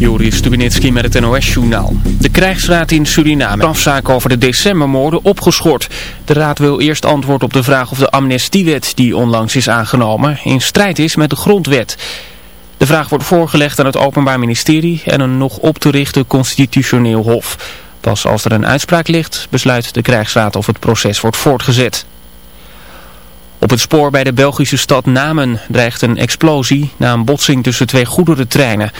Joris Stubenitski met het NOS-journaal. De krijgsraad in Suriname afzaak over de decembermoorden opgeschort. De raad wil eerst antwoord op de vraag of de amnestiewet die onlangs is aangenomen in strijd is met de grondwet. De vraag wordt voorgelegd aan het Openbaar Ministerie en een nog op te richten constitutioneel hof. Pas als er een uitspraak ligt besluit de krijgsraad of het proces wordt voortgezet. Op het spoor bij de Belgische stad Namen dreigt een explosie na een botsing tussen twee goederentreinen.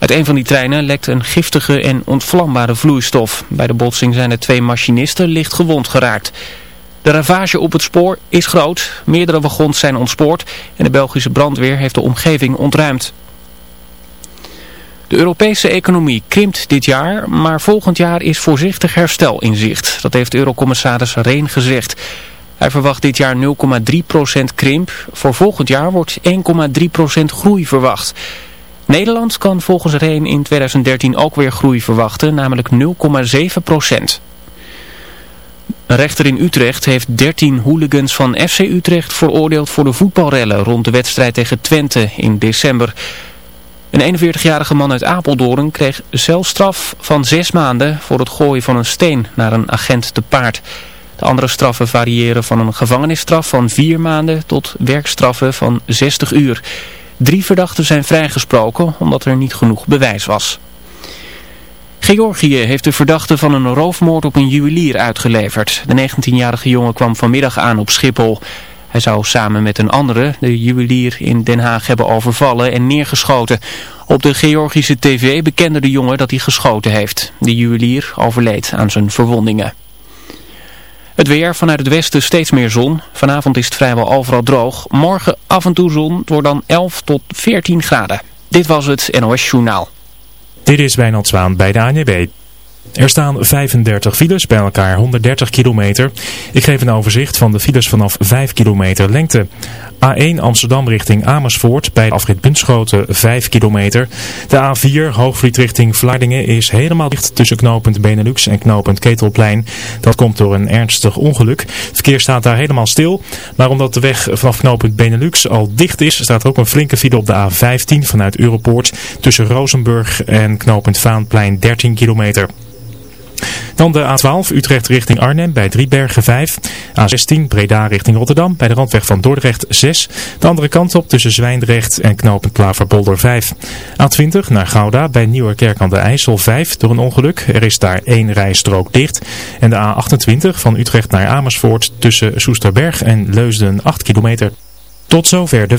Uit een van die treinen lekt een giftige en ontvlambare vloeistof. Bij de botsing zijn de twee machinisten licht gewond geraakt. De ravage op het spoor is groot. Meerdere wagons zijn ontspoord en de Belgische brandweer heeft de omgeving ontruimd. De Europese economie krimpt dit jaar, maar volgend jaar is voorzichtig herstel in zicht. Dat heeft eurocommissaris Reen gezegd. Hij verwacht dit jaar 0,3% krimp. Voor volgend jaar wordt 1,3% groei verwacht. Nederland kan volgens Reen in 2013 ook weer groei verwachten, namelijk 0,7%. Een rechter in Utrecht heeft 13 hooligans van FC Utrecht veroordeeld voor de voetbalrellen rond de wedstrijd tegen Twente in december. Een 41-jarige man uit Apeldoorn kreeg celstraf van 6 maanden voor het gooien van een steen naar een agent te paard. De andere straffen variëren van een gevangenisstraf van 4 maanden tot werkstraffen van 60 uur. Drie verdachten zijn vrijgesproken omdat er niet genoeg bewijs was. Georgië heeft de verdachte van een roofmoord op een juwelier uitgeleverd. De 19-jarige jongen kwam vanmiddag aan op Schiphol. Hij zou samen met een andere de juwelier in Den Haag hebben overvallen en neergeschoten. Op de Georgische tv bekende de jongen dat hij geschoten heeft. De juwelier overleed aan zijn verwondingen. Het weer vanuit het westen steeds meer zon. Vanavond is het vrijwel overal droog. Morgen af en toe zon. Wordt dan 11 tot 14 graden. Dit was het NOS Journaal. Dit is Wijnald Zwaan bij de ANB. Er staan 35 files, bij elkaar 130 kilometer. Ik geef een overzicht van de files vanaf 5 kilometer lengte. A1 Amsterdam richting Amersfoort bij afrit Bunschoten 5 kilometer. De A4 Hoogvliet richting Vlaardingen is helemaal dicht tussen knooppunt Benelux en knooppunt Ketelplein. Dat komt door een ernstig ongeluk. Het verkeer staat daar helemaal stil. Maar omdat de weg vanaf knooppunt Benelux al dicht is, staat er ook een flinke file op de A15 vanuit Europoort tussen Rozenburg en knooppunt Vaanplein 13 kilometer. Dan de A12 Utrecht richting Arnhem bij Driebergen 5. A16 Breda richting Rotterdam bij de randweg van Dordrecht 6. De andere kant op tussen Zwijndrecht en knooppunt Klaverbolder 5. A20 naar Gouda bij Nieuwerkerk aan de IJssel 5 door een ongeluk. Er is daar één rijstrook dicht. En de A28 van Utrecht naar Amersfoort tussen Soesterberg en Leusden 8 kilometer. Tot zover de...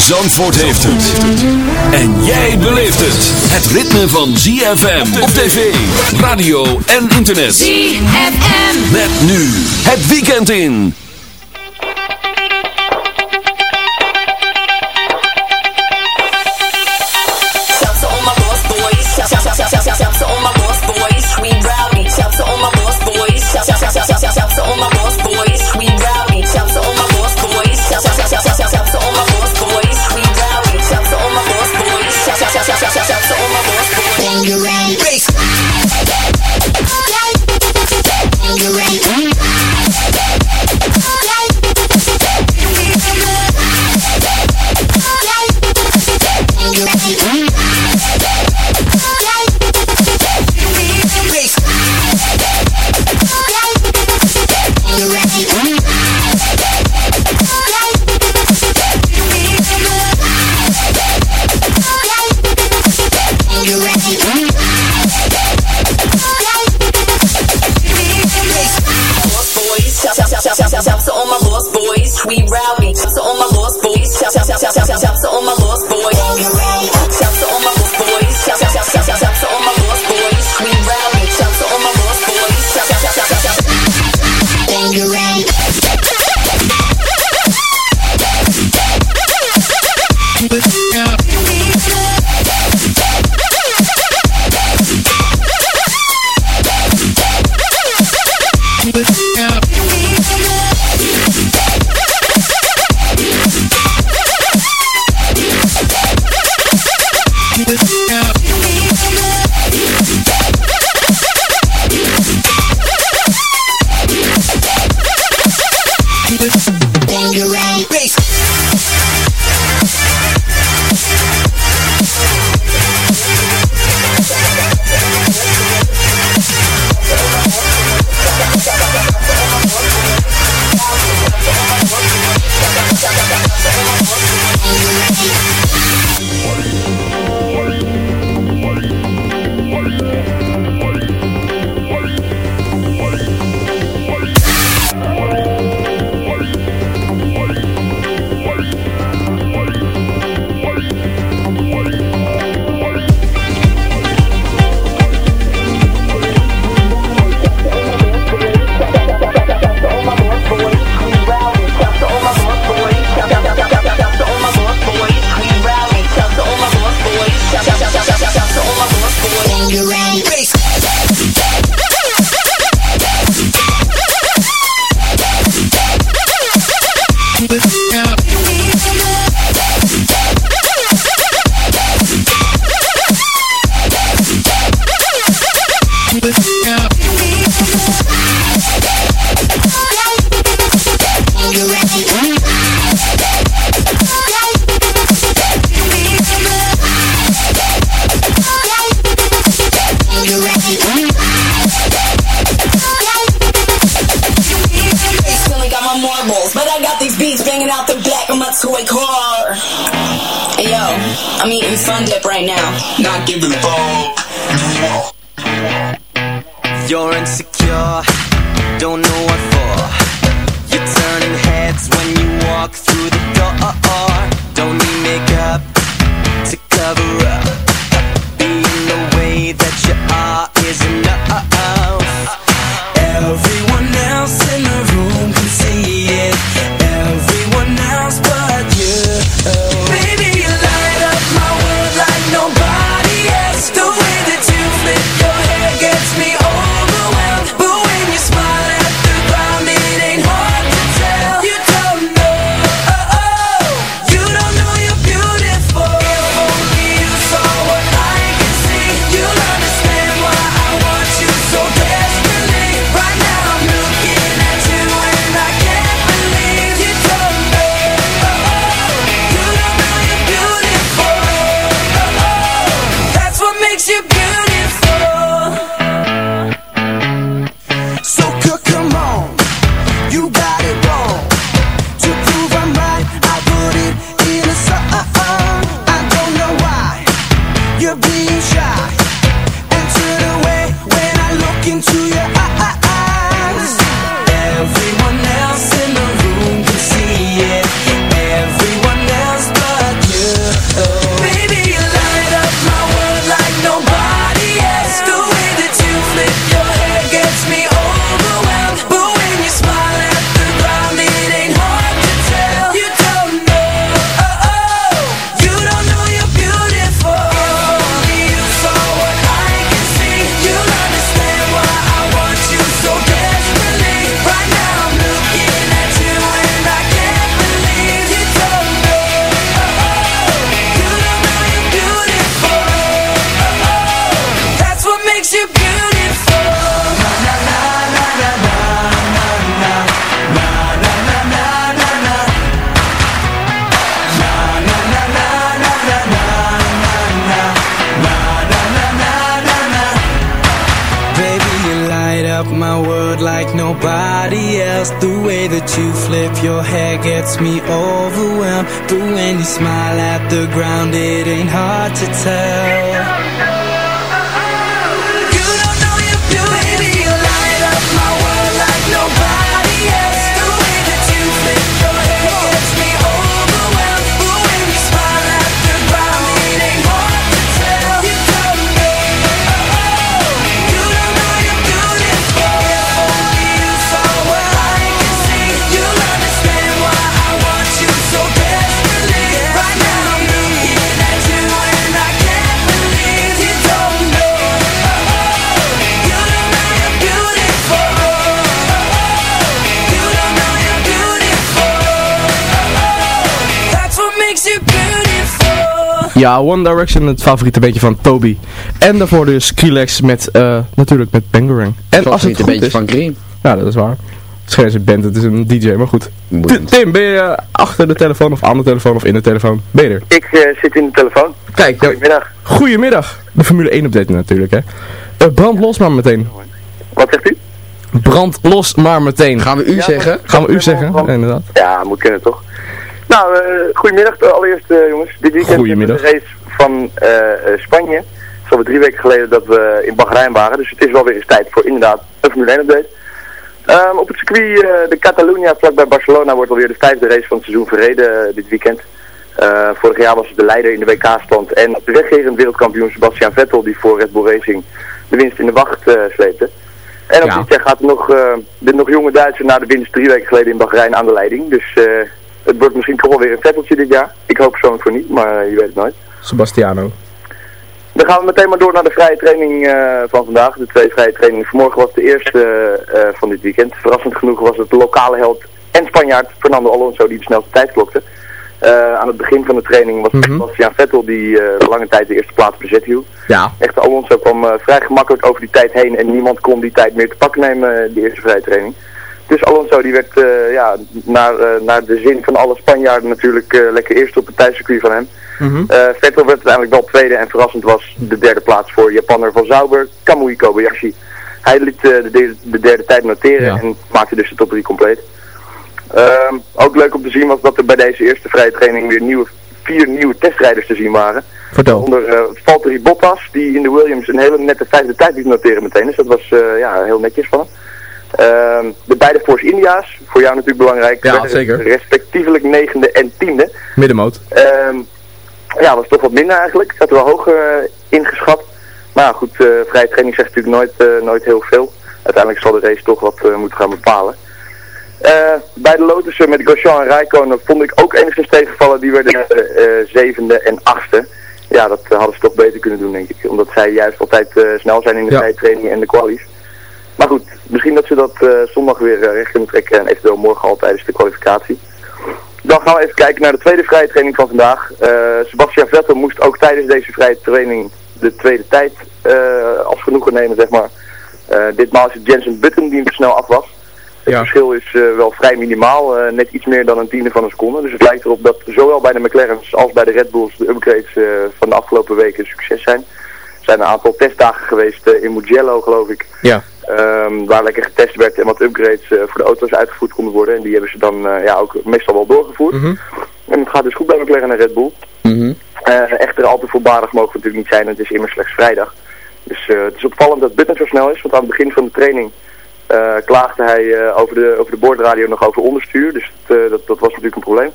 Zandvoort heeft het. En jij beleeft het. Het ritme van ZFM op tv, radio en internet. ZFM. Met nu het weekend in. Shout to all my lost boys. Shout, shout, my boys. We rowdy. Shout to all my lost boys. Shout, shout, to all my lost boys. We Ja, One Direction, het favoriete beetje van Toby. En daarvoor dus Skrillex met, eh, natuurlijk met Bangarang. En als het een goed beetje is... van Green. Ja, dat is waar. Het is geen eens een band, het is een DJ, maar goed. Boeiend. Tim, ben je achter de telefoon of aan de telefoon of in de telefoon? Ben je er? Ik eh, zit in de telefoon. Kijk, Goedemiddag. goedemiddag. De Formule 1 update natuurlijk, hè. Eh, brand los maar meteen. Wat zegt u? Brand los maar meteen. Gaan we u Ja, zeggen? Gaan we u zeggen? Inderdaad. Ja, moet kunnen toch? Nou, eh goedemiddag eh, allereerst eh, jongens. Dit weekend we de race van Spanje. Het is alweer drie weken geleden dat we in Bahrein waren. Dus het is wel weer eens tijd voor inderdaad een Formule 1 update. Ehm, op het circuit de Catalunya vlakbij Barcelona wordt alweer de vijfde race van het seizoen verreden dit weekend. Vorig jaar was het de leider in de WK-stand en de weggerend wereldkampioen Sebastian Vettel die voor Red Bull Racing de winst in de wacht eh, sleepte. En op Ja. dit jaar gaat nog, eh, de nog jonge Duitser na de winst drie weken geleden in Bahrein aan de leiding. Dus het wordt misschien toch wel weer een Vetteltje dit jaar. Ik hoop persoonlijk voor niet, maar je weet het nooit. Sebastiano. Dan gaan we meteen maar door naar de vrije training eh, van vandaag. De twee vrije trainingen. Vanmorgen was de eerste eh, eh, van dit weekend. Verrassend genoeg was het de lokale held en Spanjaard Fernando Alonso die de snelste tijd klokte. Aan het begin van de training was Mhm. Sebastian Vettel die lange tijd de eerste plaats bezet hield. Ja. Echt, Alonso kwam vrij gemakkelijk over die tijd heen en niemand kon die tijd meer te pakken nemen, de eerste vrije training. Dus Alonso die werd eh, ja, naar, eh, naar de zin van alle Spanjaarden natuurlijk eh, lekker eerst op het thuiscircuit van hem. Eh, Vettel werd uiteindelijk wel tweede en verrassend was de derde plaats voor Japanner van Sauber, Kamui Kobayashi. Hij liet de, derde, de derde tijd noteren Ja. en maakte dus de top 3 compleet. Ehm, ook leuk om te zien was dat er bij deze eerste vrije training weer nieuwe, vier nieuwe testrijders te zien waren. Vertel. Onder eh Valtteri Bottas, die in de Williams een hele nette vijfde tijd liet noteren meteen. Dus dat was ja, heel netjes van hem. Ehm, de beide Force India's, voor jou natuurlijk belangrijk. Ja, zeker. Respectievelijk negende en tiende. Middenmoot. Ehm ja, dat is toch wat minder eigenlijk. Had er wel hoger eh, ingeschat. Maar ja, goed, eh vrije training zegt natuurlijk nooit, eh, nooit heel veel. Uiteindelijk zal de race toch wat moeten gaan bepalen. Bij de Lotussen met Grosjean en Rijkonen vond ik ook enigszins tegenvallen. Die werden eh, zevende en achtste. Ja, dat hadden ze toch beter kunnen doen, denk ik. Omdat zij juist altijd snel zijn in de Ja. vrije training en de qualies. Maar goed, misschien dat ze dat eh, zondag weer eh, recht kunnen trekken en eventueel morgen al tijdens de kwalificatie. Dan gaan we even kijken naar de tweede vrije training van vandaag. Eh, Sebastian Vettel moest ook tijdens deze vrije training de tweede tijd als genoegen nemen, zeg maar. Ditmaal is het Jensen Button die hem snel af was. Het Ja. verschil is wel vrij minimaal, net iets meer dan een tiende van een seconde. Dus het lijkt erop dat zowel bij de McLaren's als bij de Red Bulls de upgrades van de afgelopen weken een succes zijn. Er zijn een aantal testdagen geweest in Mugello, geloof ik. Ja. Ehm, waar lekker getest werd en wat upgrades eh, voor de auto's uitgevoerd konden worden. En die hebben ze dan eh, ja, ook meestal wel doorgevoerd. Mhm. En het gaat dus goed bij McLaren en Red Bull. Mhm. Eh, echter al te voorbarig mogen we natuurlijk niet zijn, het is immers slechts vrijdag. Dus het is opvallend dat Button zo snel is, want aan het begin van de training klaagde hij over, de, over de boordradio nog over onderstuur. Dus het, dat, dat was natuurlijk een probleem.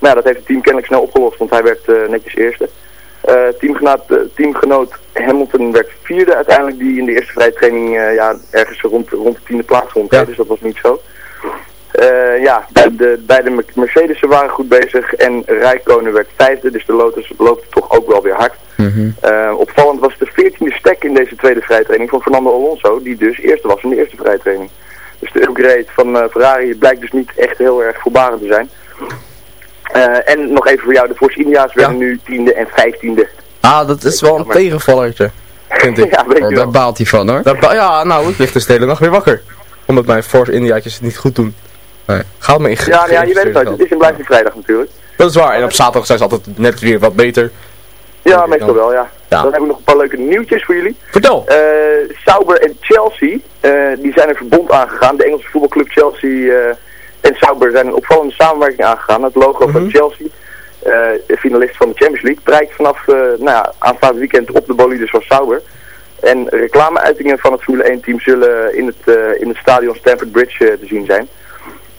Maar ja, dat heeft het team kennelijk snel opgelost, want hij werd netjes eerste. Eh, teamgenoot, eh, teamgenoot Hamilton werd vierde uiteindelijk, die in de eerste vrije training eh, ja, ergens rond, rond de tiende plaats rond. Ja. Dus dat was niet zo. Ja, de, de, beide Mer- Mercedes'en waren goed bezig en Rijkonen werd vijfde, dus de Lotus loopt toch ook wel weer hard. Mhm. Opvallend was de veertiende stek in deze tweede vrijtraining van Fernando Alonso, die dus eerste was in de eerste vrijtraining. Dus de upgrade van Ferrari blijkt dus niet echt heel erg voorbarend te zijn. Eh, en nog even voor jou, de Force India's werden nu tiende en vijftiende. Ah, dat is wel een tegenvallertje. Vind ik. ja, weet Oh, je daar wel. baalt hij van hoor. Ja, nou, ik lig dus de hele nacht weer wakker. Omdat mijn Force Indiaatjes het niet goed doen. Nee. Gaat me in Ja, ja, je weet het nooit. Het is en blijft een vrijdag natuurlijk. Dat is waar. En op zaterdag zijn ze altijd net weer wat beter. Ja, meestal wel, ja. Ja. Dan heb ik nog een paar leuke nieuwtjes voor jullie. Vertel. Eh Sauber en Chelsea, eh, die zijn een verbond aangegaan. De Engelse voetbalclub Chelsea eh, en Sauber zijn een opvallende samenwerking aangegaan. Het logo van Mhm. Chelsea, eh, de finalist van de Champions League, prijkt vanaf eh nou ja, aanstaande weekend op de bolides van Sauber. En reclameuitingen van het Formule 1 team zullen in het, eh, in het stadion Stamford Bridge te zien zijn.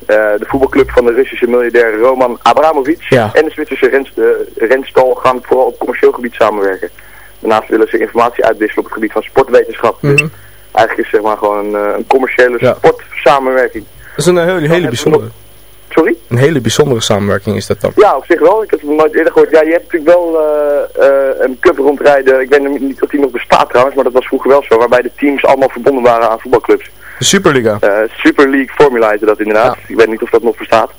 De voetbalclub van de Russische miljardair Roman Abramovic Ja. en de Zwitserse rens, renstal gaan vooral op commercieel gebied samenwerken. Daarnaast willen ze informatie uitwisselen op het gebied van sportwetenschap. Dus Mhm. eigenlijk is het zeg maar gewoon een, een commerciële Ja. sportsamenwerking. Dat is een hele, hele bijzondere. Sorry? Een hele bijzondere samenwerking is dat dan. Ja, op zich wel. Ik heb het nooit eerder gehoord. Ja, je hebt natuurlijk wel eh, eh, een cup rondrijden. Ik weet niet of die nog bestaat trouwens, maar dat was vroeger wel zo. Waarbij de teams allemaal verbonden waren aan voetbalclubs. De Superliga. Eh, Super League Formula heette dat inderdaad. Ik weet niet of dat nog bestaat.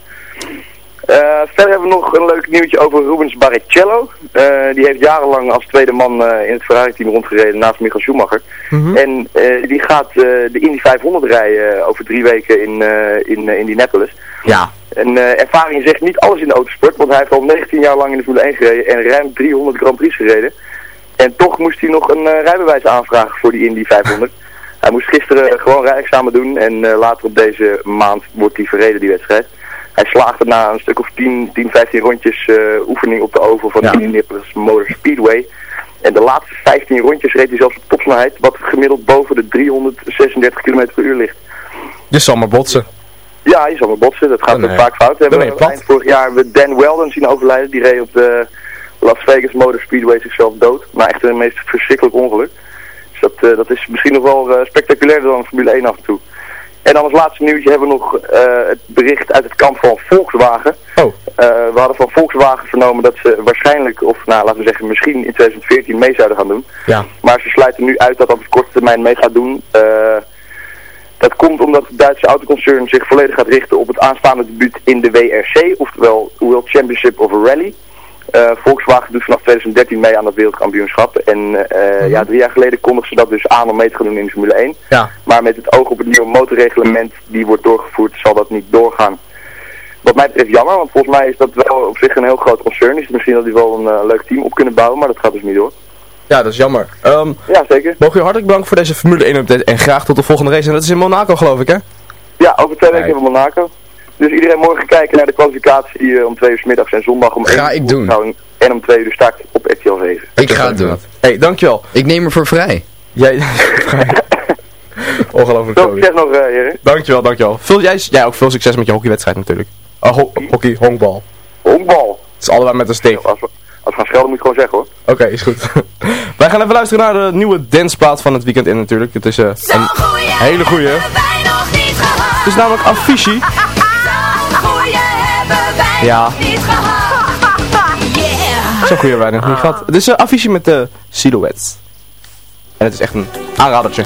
Eh, verder hebben we nog een leuk nieuwtje over Rubens Barrichello. Eh, die heeft jarenlang als tweede man eh, in het Ferrari-team rondgereden naast Michael Schumacher. Mhm. En die gaat de Indy 500 rijden over drie weken in, in Indianapolis. Ja. En ervaring zegt niet alles in de autosport, want hij heeft al 19 jaar lang in de Formule 1 gereden en ruim 300 Grand Prix gereden. En toch moest hij nog een rijbewijs aanvragen voor die Indy 500. hij moest gisteren gewoon rijexamen doen en later op deze maand wordt hij verreden die wedstrijd. Hij slaagde na een stuk of 10, 10 15 rondjes eh, oefening op de oval van Ja. de Indianapolis Motor Speedway. En de laatste 15 rondjes reed hij zelfs op topsnelheid, wat gemiddeld boven de 336 km per uur ligt. Je zal maar botsen. Ja, je zal maar botsen. Dat gaat ook eh, vaak fout. We hebben plat. eind vorig jaar hebben we Dan Weldon zien overlijden. Die reed op de Las Vegas Motor Speedway zichzelf dood. Maar echt een meest verschrikkelijk ongeluk. Dus dat, eh, dat is misschien nog wel eh, spectaculairder dan Formule 1 af en toe. En dan als laatste nieuwtje hebben we nog eh, het bericht uit het kamp van Volkswagen. Oh. Eh, we hadden van Volkswagen vernomen dat ze waarschijnlijk, of nou laten we zeggen misschien in 2014 mee zouden gaan doen. Ja. Maar ze sluiten nu uit dat dat op korte termijn mee gaat doen. Eh, dat komt omdat het Duitse autoconcern zich volledig gaat richten op het aanstaande debuut in de WRC, oftewel World Championship of Rally. Eh, Volkswagen doet vanaf 2013 mee aan dat wereldkampioenschap. En eh, ja, drie jaar geleden kondigden ze dat dus aan om mee te gaan doen in de Formule 1. Ja. Maar met het oog op het nieuwe motorreglement die wordt doorgevoerd, zal dat niet doorgaan. Wat mij betreft jammer, want volgens mij is dat wel op zich een heel groot concern. Is het misschien dat die wel een eh, leuk team op kunnen bouwen, maar dat gaat dus niet door. Ja, dat is jammer. Ehm Ja, zeker. mogen je hartelijk bedanken voor deze Formule 1 update en graag tot de volgende race. En dat is in Monaco geloof ik hè? Ja, over twee weken we Monaco. Dus iedereen morgen kijken naar de kwalificatie eh, om twee uur 's middags en zondag om Ga 1 ik uur doen. En om twee uur de start op RTL 7. Ik ga het doen. Hé, hey, dankjewel. Ik neem er voor vrij. Jij... Ongelooflijk Toby. zeg nog, eh heren. Dankjewel, dankjewel. Veel, jij, jij ook veel succes met je hockeywedstrijd natuurlijk. Ho hockey, honkbal. Honkbal. Het is allebei met een steek. Als we, als we gaan schelden moet je gewoon zeggen hoor. Oké, is goed. Wij gaan even luisteren naar de nieuwe danceplaat van het weekend in natuurlijk. Het is eh, een hele gehad. Het is namelijk Avicii. Ja. niet gehad. Yeah. Zo'n nog niet gehad. Het is uh, Avicii met de Silhouettes. En het is echt een aanradertje.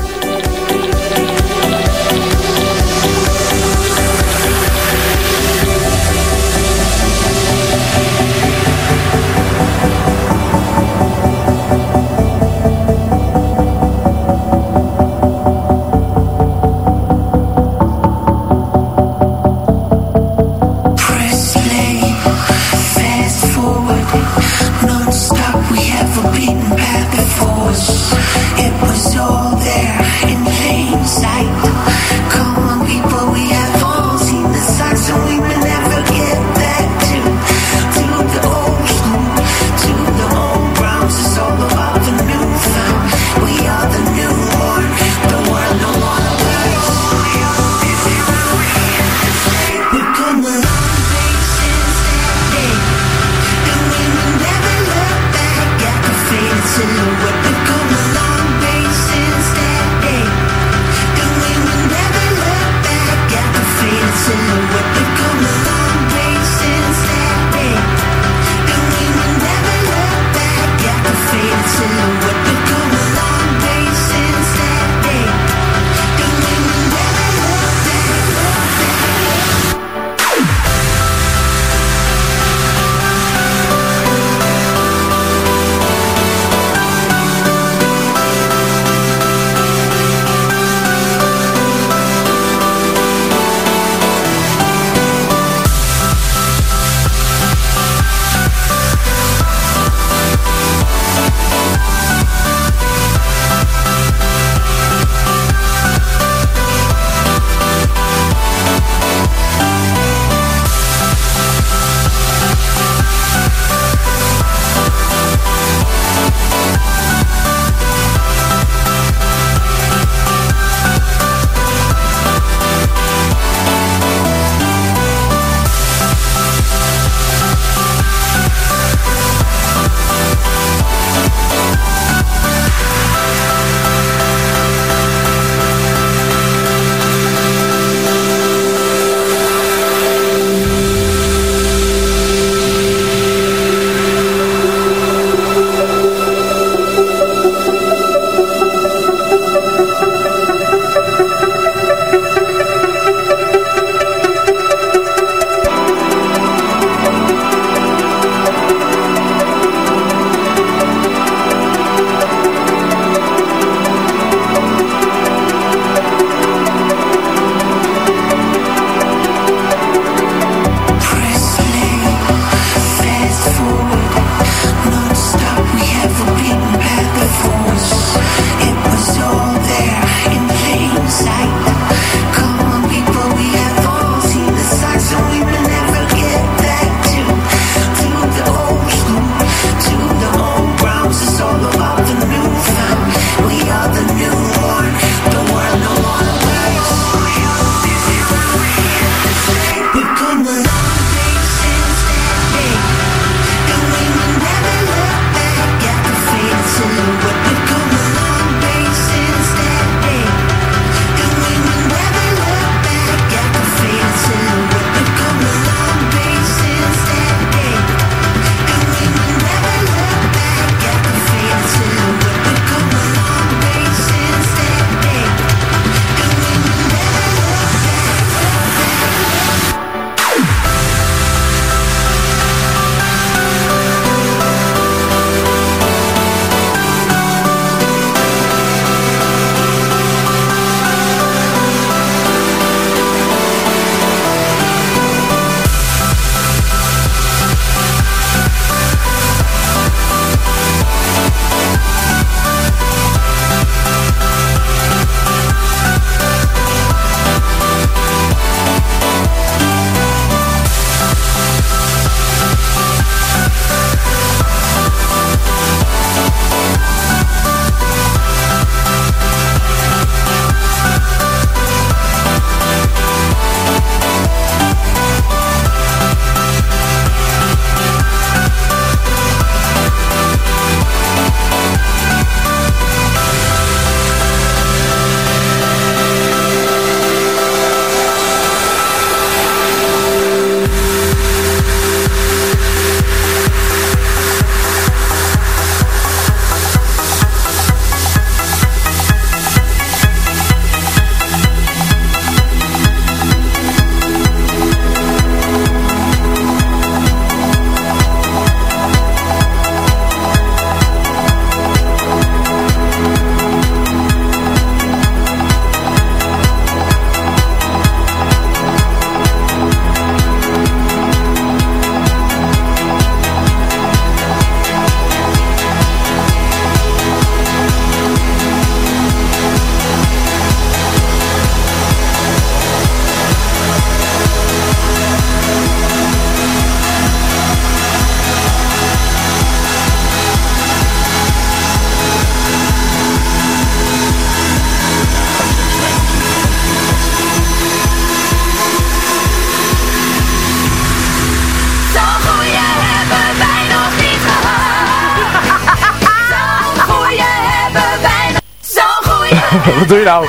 Doe je nou?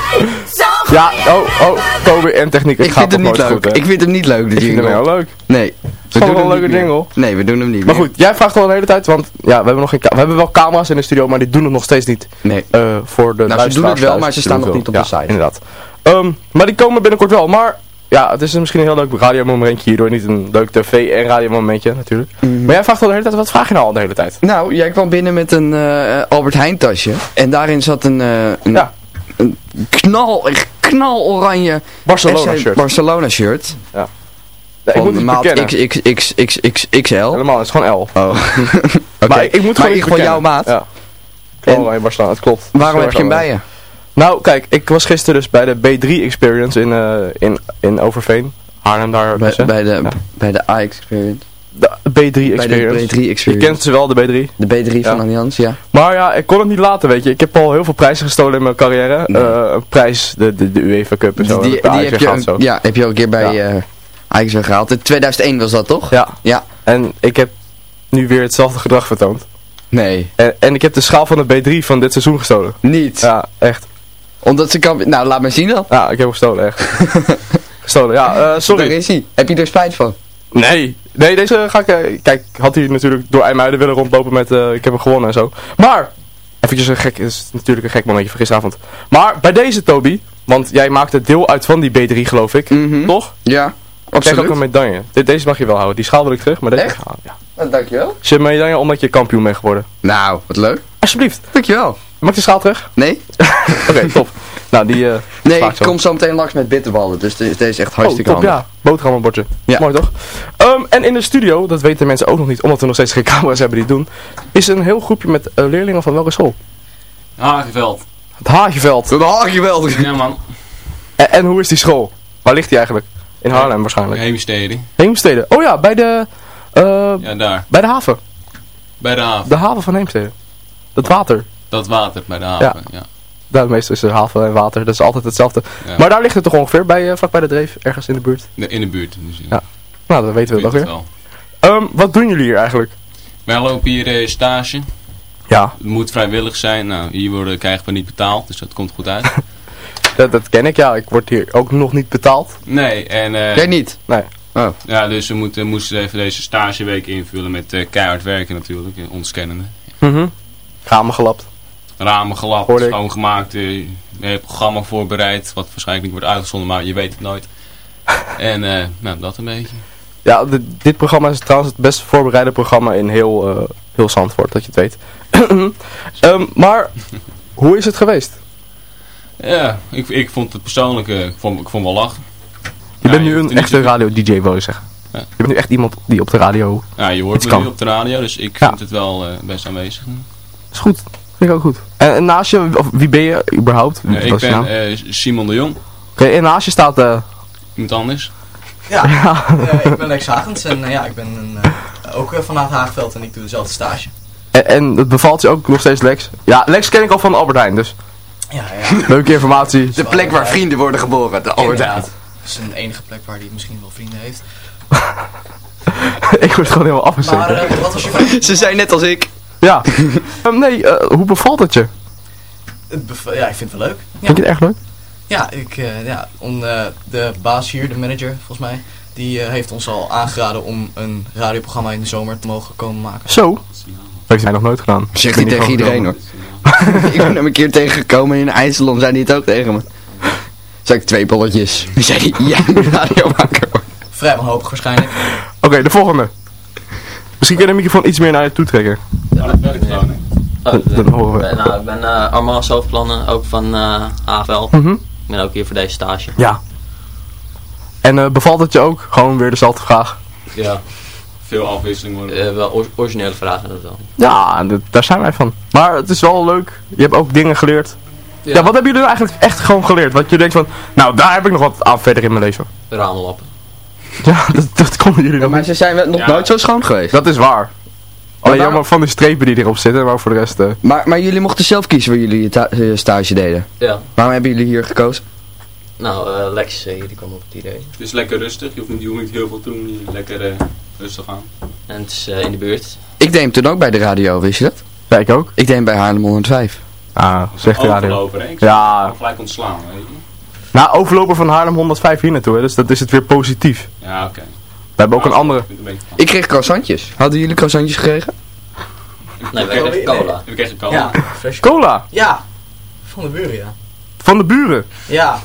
Ja, oh, oh, Toby en techniek. Het Ik gaat vind hem niet leuk. goed? Ik vind hem niet leuk, de Ik vind hem jingle. heel leuk. Nee. We doen wel hem een niet leuke meer. jingle. Nee, we doen hem niet Maar meer. goed, jij vraagt al de hele tijd, want ja, we hebben, nog geen we hebben wel camera's in de studio, maar die doen het nog steeds niet. Nee. eh, voor de Nou, ze doen het wel, maar ze staan nog niet wel. op de site. inderdaad. Ehm, maar die komen binnenkort wel, maar ja, het is misschien een heel leuk radiomomentje hierdoor. Niet een leuk tv- en radiomomentje natuurlijk. Mhm. Maar jij vraagt al de hele tijd, wat vraag je nou al de hele tijd? Nou, jij kwam binnen met een eh, Albert Heijn tasje. En daarin zat een, eh, een, Ja. Een knal, echt knaloranje Barcelona shirt. Barcelona shirt. Ja, ik Van moet het maat. XXXXXL. Helemaal, het is gewoon L. Oh. Maar ik, ik moet Maar gewoon geval jouw maat. Ja. Knaloranje Barcelona, het klopt. Waarom heb je hem bij je? Nou, kijk, ik was gisteren dus bij de B3 Experience in, eh, in, in Overveen. Haarlem daar. Bij, dus, de, Ja. bij de A-experience. De B3 Bij de Experience. B3 Je kent ze wel, de B3. De B3 van. Allianz, ja. Maar ja, ik kon het niet laten, weet je. Ik heb al heel veel prijzen gestolen in mijn carrière. Eh, een prijs, de, de, de UEFA Cup en zo. Die, heb die bij heb, Ajax je, gehad, zo. ja, heb je al een keer bij Ja. eh Ajax weer gehaald. In 2001 was dat toch? Ja. Ja. En ik heb nu weer hetzelfde gedrag vertoond. Nee. En, en ik heb de schaal van de B3 van dit seizoen gestolen. Niet. Ja, echt. Omdat ze kan... Nou, laat maar zien dan. Ja, ik heb hem gestolen, echt. gestolen, ja. eh, sorry. Daar is hij. Heb je er spijt van? Nee, nee, deze ga ik... eh, kijk, had hij natuurlijk door IJmuiden willen rondlopen met... eh, ik heb hem gewonnen en zo. Maar, eventjes een gek... is natuurlijk een gek momentje van gisteravond. Maar bij deze, Toby... Want jij maakte deel uit van die B3, geloof ik. Mhm. Toch? Ja. Ik krijg ook Absoluut. een medaille. De- deze mag je wel houden. Die schaal wil ik terug, maar deze Echt? mag je houden, ja. Nou, dankjewel. Een medaille omdat je kampioen bent geworden? Nou, wat leuk. Alsjeblieft. Dankjewel. Mag ik de schaal terug? Nee? Oké, top. Nou, die... eh Nee, ik kom zo meteen langs met bitterballen. Dus de- deze is echt hartstikke oh, top, handig. ja. Boterhammenbordje. Ja. Mooi toch? Ehm, en in de studio, dat weten mensen ook nog niet, omdat we nog steeds geen camera's hebben die het doen, is een heel groepje met eh, leerlingen van welke school? Hageveld. Het Hageveld. Dat haag je wel. Ja man. En, en hoe is die school? Waar ligt die eigenlijk? In Haarlem waarschijnlijk. Heemstede. Heemstede. Oh ja, bij de, eh, Ja, daar. bij de haven. Bij de haven. De haven van Heemstede. Dat water. Dat water bij de haven, ja. Daar meestal is er haven en water, dat is altijd hetzelfde. Ja. Maar daar ligt het toch ongeveer, bij, eh, vlak bij de dreef, ergens in de buurt. De- in de buurt. Dus, Ja. Nou, dan weten we het nog wel. weer. Ehm, wat doen jullie hier eigenlijk? Wij lopen hier eh, stage. Ja, Het moet vrijwillig zijn. Nou, hier worden, krijgen we niet betaald, dus dat komt goed uit. dat, dat ken ik, ja. Ik word hier ook nog niet betaald. Nee, en... eh, Jij niet? Nee. Oh. Ja, dus we moeten, moesten even deze stageweek invullen met eh, keihard werken natuurlijk, eh, ontskennende. Mhm. Ramen gelapt. Ramen gelapt, schoongemaakt, eh, een programma voorbereid, wat waarschijnlijk niet wordt uitgezonden, maar je weet het nooit. En eh, nou, dat een beetje. Ja, dit, dit programma is trouwens het best voorbereide programma in heel, eh, heel Zandvoort, dat je het weet. Ehm, maar, hoe is het geweest? Ja, ik, ik vond het persoonlijk, ik, vond, ik vond wel lachen. Je Ja, bent nu een echte radio-dj, wil je zeggen. Ja. Je bent nu echt iemand die op de radio... Ja, je hoort me kan. nu op de radio, dus ik Ja. vind het wel best aanwezig. is goed. Vind ik ook goed. En, en naast je, of wie ben je überhaupt? Ja, ik is je naam? ben eh, Simon de Jong, Oké, en naast je staat... eh iemand anders. Ja, eh, ik ben Lex Hagens en eh, ja, ik ben een, eh, ook vanuit Haagveld en ik doe dezelfde stage. en, en het bevalt je ook nog steeds Lex? Ja, Lex ken ik al van Albert Heijn, dus Ja, ja. leuke informatie. De plek waar vrienden worden geboren. De Albert Heijn. Dat is een enige plek waar hij misschien wel vrienden heeft. ik word gewoon helemaal afgezeten. Maar wat was je vraag? Ze zijn net als ik. Ja. Ehm, nee, eh, hoe bevalt het je? Het bev- ja, ik vind het wel leuk. Ja, Vind je het erg leuk? ja, ik, eh, ja on, eh, de baas hier, de manager volgens mij, die eh, heeft ons al aangeraden om een radioprogramma in de zomer te mogen komen maken. Zo. Dat heeft hij nog nooit gedaan. Zeg niet tegen iedereen hoor. ik ben hem een keer tegengekomen in IJsselon, zei hij het ook tegen me. Zei ik twee bolletjes. Dan zei hij, jij moet radio maken. Vrij wanhopig waarschijnlijk. Oké, de volgende. Misschien kun je de microfoon iets meer naar je toe trekken. Ja, dat werkt gewoon, hè. Dan, dan horen we. ben, nou, ik ben eh Armand hoofdplannen, ook van eh AVL. Mhm. Ik ben ook hier voor deze stage. Ja. En eh, bevalt het je ook? Gewoon weer dezelfde vraag. Ja. Veel afwisseling worden. Eh, wel or- originele vragen dat wel. Ja, daar zijn wij van. Maar het is wel leuk. Je hebt ook dingen geleerd. Ja, wat hebben jullie eigenlijk echt gewoon geleerd? Wat je denkt van, nou daar heb ik nog wat aan verder in mijn leven. Ramenlappen. Ja, dat, dat konden jullie nog Maar ze zijn wel nog Ja. nooit zo schoon geweest. Dat is waar. Alleen jammer van die strepen die erop zitten, maar voor de rest... eh, Maar, maar jullie mochten zelf kiezen waar jullie je eh, stage deden. Ja. Waarom hebben jullie hier gekozen? Nou, eh Lex die kwam op het idee. Het is lekker rustig, je hoeft niet, je hoeft niet heel veel te doen, je lekker eh, rustig aan. En het is eh, in de buurt. Ik deed hem toen ook bij de radio, wist je dat? Ja, ik ook. Ik deed hem bij Haarlem 105. Ah, zegt de radio. Hè? Ik Ja. gelijk ontslaan, weet je. Nou, overloper van Haarlem 105 hier naartoe, hè, dus dat is het weer positief. Ja, oké. Hebben ook een andere. Ik kreeg croissantjes. Hadden jullie croissantjes gekregen? Nee, wij kregen cola. We kregen cola. Ja, fresh Cola Ja, van de buren, ja. van de buren. Ja.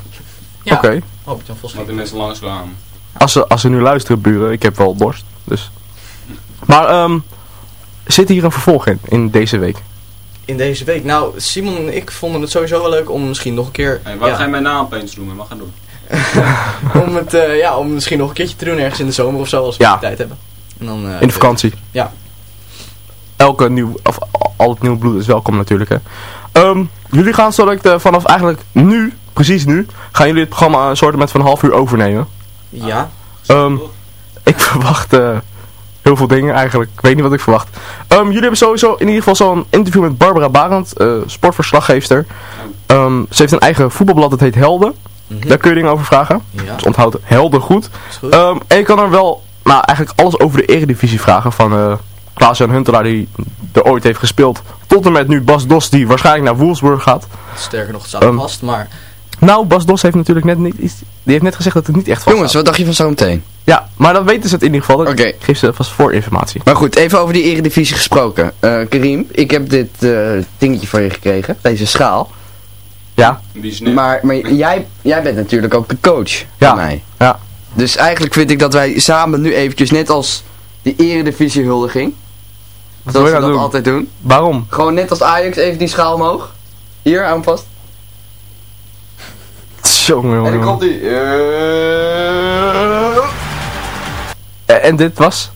ja. Oké. Albert Jan Vos. Wat de mensen langs kwamen. Als ze, als ze nu luisteren, buren, ik heb wel dorst. Dus. Maar ehm zit hier een vervolg in, in deze week? In deze week. Nou, Simon en ik vonden het sowieso wel leuk om misschien nog een keer... Hey, waar ja, ga je mijn naam opeens noemen? Wat gaan doen? om het eh, ja, om misschien nog een keertje te doen ergens in de zomer of zo, als we Ja. tijd hebben. En dan, eh, In de vakantie. Ja. Elke nieuw, of al het nieuw bloed is welkom natuurlijk hè. Ehm, jullie gaan zo direct, eh, vanaf eigenlijk nu, precies nu, gaan jullie het programma een soort met van een half uur overnemen. Ja. Ehm, ik verwacht eh, heel veel dingen eigenlijk. Ik weet niet wat ik verwacht. Ehm, jullie hebben sowieso in ieder geval zo'n interview met Barbara Barend, eh sportverslaggeefster. Ehm, ze heeft een eigen voetbalblad, dat heet Helden. Daar kun je dingen over vragen. Ja. Dus onthoud Helden goed. goed. Ehm, en je kan er wel, nou eigenlijk alles over de eredivisie vragen van eh Klaas-Jan Huntelaar die er ooit heeft gespeeld. Tot en met nu Bas Dos die waarschijnlijk naar Wolfsburg gaat. Sterker nog, het staat Ehm, vast, maar... Nou, Bas Dos heeft natuurlijk net niet, iets- die heeft net gezegd dat het niet echt vast Jongens, wat dacht je van zo meteen? Ja, maar dan weten ze het in ieder geval. Oké. Geef ze vast voorinformatie. Maar goed, even over die eredivisie gesproken. Eh Karim, ik heb dit eh, dingetje van je gekregen, deze schaal. Ja. Die is net. Maar, maar jij, jij bent natuurlijk ook de coach Ja. van mij. Ja. Dus eigenlijk vind ik dat wij samen nu eventjes, net als die eredivisie huldiging, Wat zoals we dat doen? altijd doen. Waarom? Gewoon net als Ajax, even die schaal omhoog. Hier, hem vast. Jongen, jongen. En dan komt die. Eh, en dit was?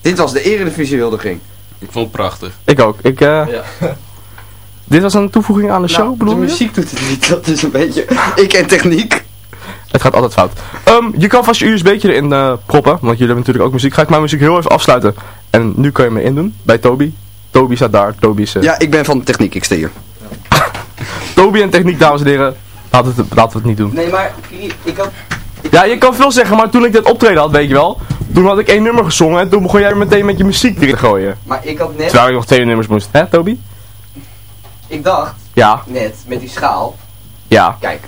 Dit was de eredivisie huldiging. Ik vond het prachtig. Ik ook. Ik, eh, Dit was een toevoeging aan de show, Nou, bedoel de je? muziek doet het niet, dat is een beetje... Ik en techniek. Het gaat altijd fout. Ehm, je kan vast je USB'tje erin eh, proppen, want jullie hebben natuurlijk ook muziek. Ga ik mijn muziek heel even afsluiten. En nu kan je me indoen, bij Toby. Toby staat daar, Toby is... eh, Ja, ik ben van de techniek, ik sta hier. Toby en techniek, dames en heren. Laten we het, laten we het niet doen. Nee, maar ik had... Ja, je kan veel zeggen, maar toen ik dit optreden had, weet je wel. Toen had ik één nummer gezongen en toen begon jij meteen met je muziek erin te gooien. Maar ik had net... Terwijl ik nog twee nummers moest. Hè, Toby? Ik dacht, Ja, net, met die schaal... ja. Kijk,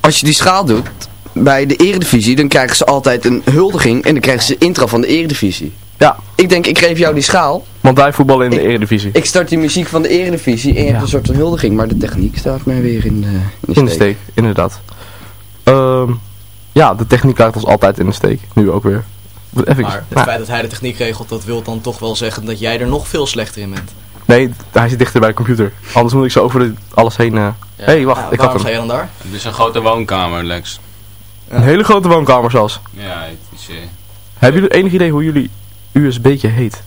als je die schaal doet bij de eredivisie, dan krijgen ze altijd een huldiging en dan krijgen ze de intro van de eredivisie. Ja, Ik denk, ik geef jou die schaal, want wij voetballen in de Eredivisie. ik start die muziek van de eredivisie en je hebt een soort van huldiging, maar de techniek staat mij weer in de, in de In de steek, inderdaad. Ehm, ja, de techniek laat ons altijd in de steek. Nu ook weer. Even, Maar het feit dat hij de techniek regelt, dat wil dan toch wel zeggen dat jij er nog veel slechter in bent. Nee, hij zit dichter bij de computer. Anders moet ik zo over de, alles heen... eh Ja. hey, wacht, ik had hem. ga je dan daar? Het is een grote woonkamer, Lex. Een hele grote woonkamer zelfs. Ja, het is eh, Hebben jullie enig idee hoe jullie USB'tje heet?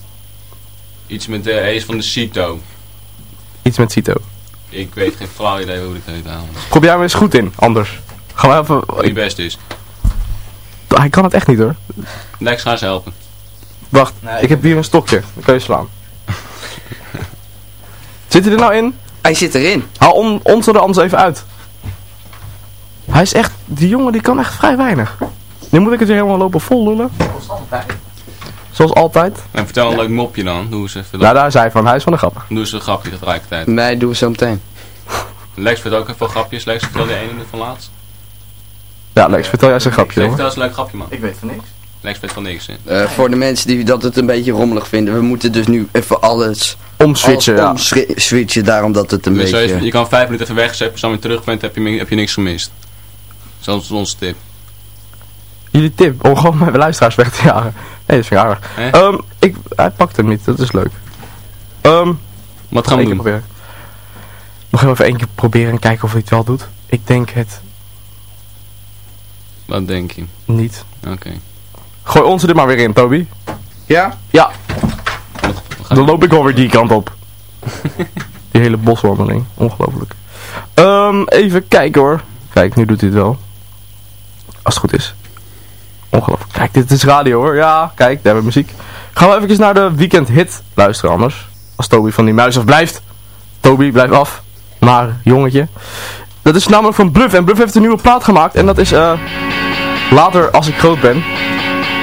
iets met de E is van de Cito. Iets met Cito. Ik weet geen flauw idee hoe dit heet aan. Probeer hem eens goed in, anders. Gaan we even... Wie best is. Hij kan het echt niet hoor. Lex, ga eens helpen. Wacht, Nee, ik heb hier een stokje. Dan kan je slaan. Zit hij er nou in? Hij zit erin. Haal on, ons er anders even uit. Hij is echt... Die jongen die kan echt vrij weinig. Nu moet ik het weer helemaal lopen vol lullen. Zoals altijd. En vertel een leuk mopje dan. Doe eens even. Nou, daar is hij van. Hij is van de grappen. Doe eens een grapje tegelijkertijd. Nee, doen we zo meteen. Lex vertel ook even grapjes. Lex vertel die ene van laatst. Ja, Lex, vertel jij eens een grapje, Lex, vertel eens een leuk grapje, man. Ik weet van niks. Lex weet van niks, hè. Eh, voor de mensen die dat het een beetje rommelig vinden, we moeten dus nu even alles, Omswitchen, ja. omswitchen, daarom dat het een Dus beetje... even- je kan vijf minuten even wegzetten. Als je dan weer terug bent, heb je, heb je niks gemist. Dat is onze tip. Jullie tip om gewoon mijn luisteraars weg te jagen. Nee, dat vind ik aardig. Ehm, ik, hij pakt hem niet, dat is leuk. Ehm, Wat gaan we doen? proberen. Nog even één keer proberen en kijken of hij het wel doet. Ik denk het Wat denk je? niet. Oké. Gooi ons er maar weer in, Toby. Ja? Ja, dan loop ik alweer die kant op. die hele boswandeling, ongelooflijk. Ehm, even kijken hoor. Kijk, nu doet hij het wel. Als het goed is. Ongelooflijk. Kijk, dit is radio hoor. Ja, kijk, daar hebben we muziek. Gaan we even naar de weekend hit luisteren anders. Als Toby van die muis af blijft. Toby, blijf af. Maar, jongetje. Dat is namelijk van Bluff. En Bluff heeft een nieuwe plaat gemaakt. En dat is, eh... later als ik groot ben.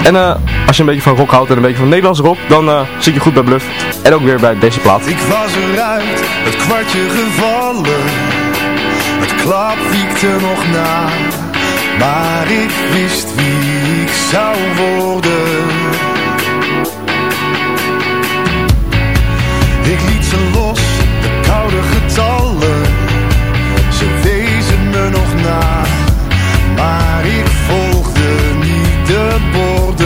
En eh, als je een beetje van rock houdt en een beetje van Nederlands rock, dan eh, zit je goed bij Bluff. En ook weer bij deze plaat. Ik was eruit, het kwartje gevallen. Het klap wiekte nog na. Maar ik wist wie ik zou worden. Ik liet ze los, de koude getallen. Ze wezen me nog na. Maar ik volgde niet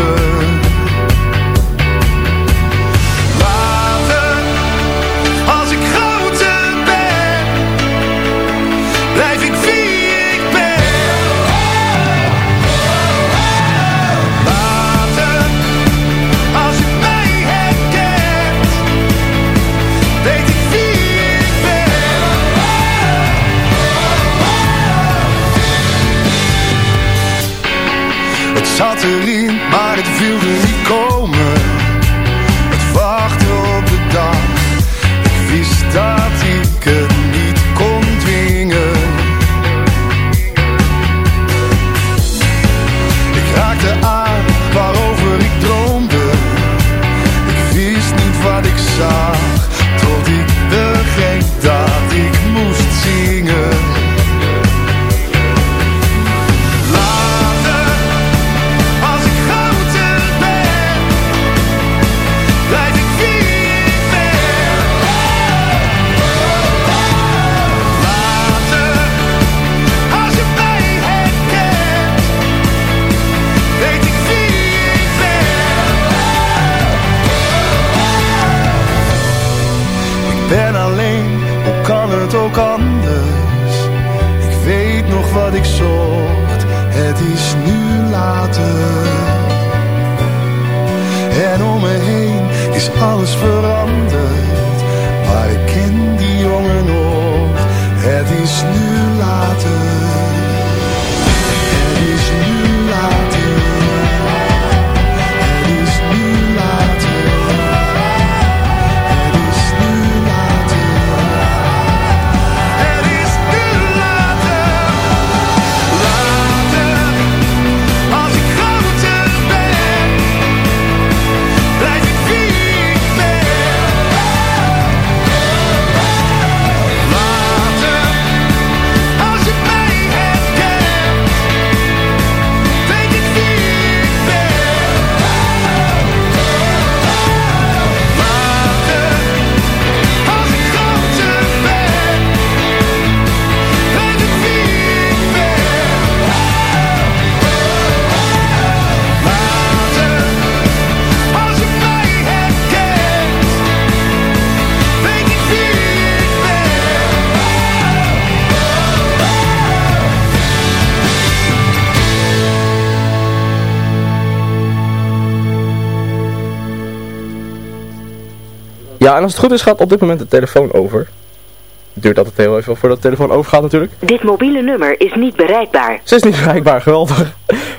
zat erin, maar het wilde niet komen. En als het goed is gaat op dit moment de telefoon over. Het duurt altijd heel even voordat de telefoon overgaat natuurlijk. Dit mobiele nummer is niet bereikbaar. Ze is niet bereikbaar, geweldig.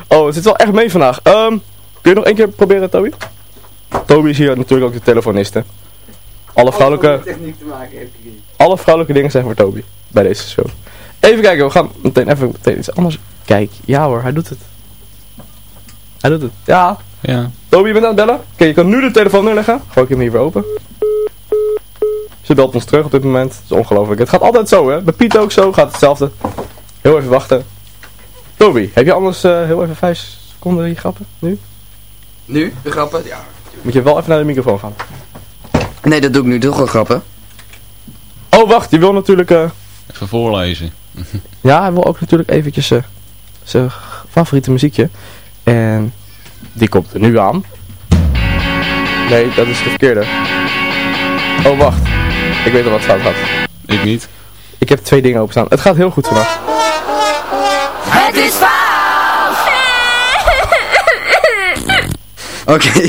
Oh, het zit wel echt mee vandaag. Ehm, kun je nog één keer proberen, Toby? Toby is hier natuurlijk ook de telefoniste. Alle vrouwelijke, techniek te maken heeft hij niet. alle vrouwelijke dingen zijn voor Toby. Bij deze show. Even kijken, we gaan meteen even meteen iets anders. Kijk, ja hoor, hij doet het. Hij doet het. Ja. Ja. Toby, je bent aan het bellen? Oké, je kan nu de telefoon neerleggen. Gooi ik hem hier weer open. Ze belt ons terug op dit moment. Het is ongelooflijk. Het gaat altijd zo, hè. Bij Piet ook zo. Gaat hetzelfde. Heel even wachten. Toby, heb je anders eh, heel even vijf seconden je grappen? Nu? Nu? De grappen? Ja. Moet je wel even naar de microfoon gaan. Nee, dat doe ik nu toch wel grappen. Oh, wacht. Je wil natuurlijk... eh, Even voorlezen. Ja, hij wil ook natuurlijk eventjes eh, zijn favoriete muziekje. En die komt er nu aan. Nee, dat is de verkeerde. Oh, wacht. Ik weet al wat fout gaat. Ik niet. Ik heb twee dingen openstaan. Het gaat heel goed vandaag. Het is fout! Oké.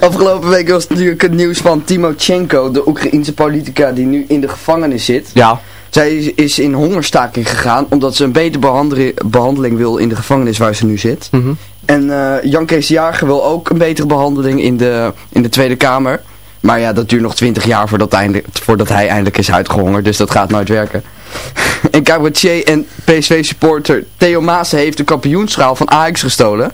Afgelopen week was natuurlijk het nieuws van Timochenko, de Oekraïense politica die nu in de gevangenis zit. Ja. Zij is, in hongerstaking gegaan omdat ze een betere behandeli- behandeling wil in de gevangenis waar ze nu zit. Mhm. En eh, Jan Kees Jager wil ook een betere behandeling in de, in de Tweede Kamer. Maar ja, dat duurt nog twintig jaar voordat, voordat hij eindelijk is uitgehongerd, dus dat gaat nooit werken. En cabaretier en PSV-supporter Theo Maassen heeft de kampioenschaal van Ajax gestolen.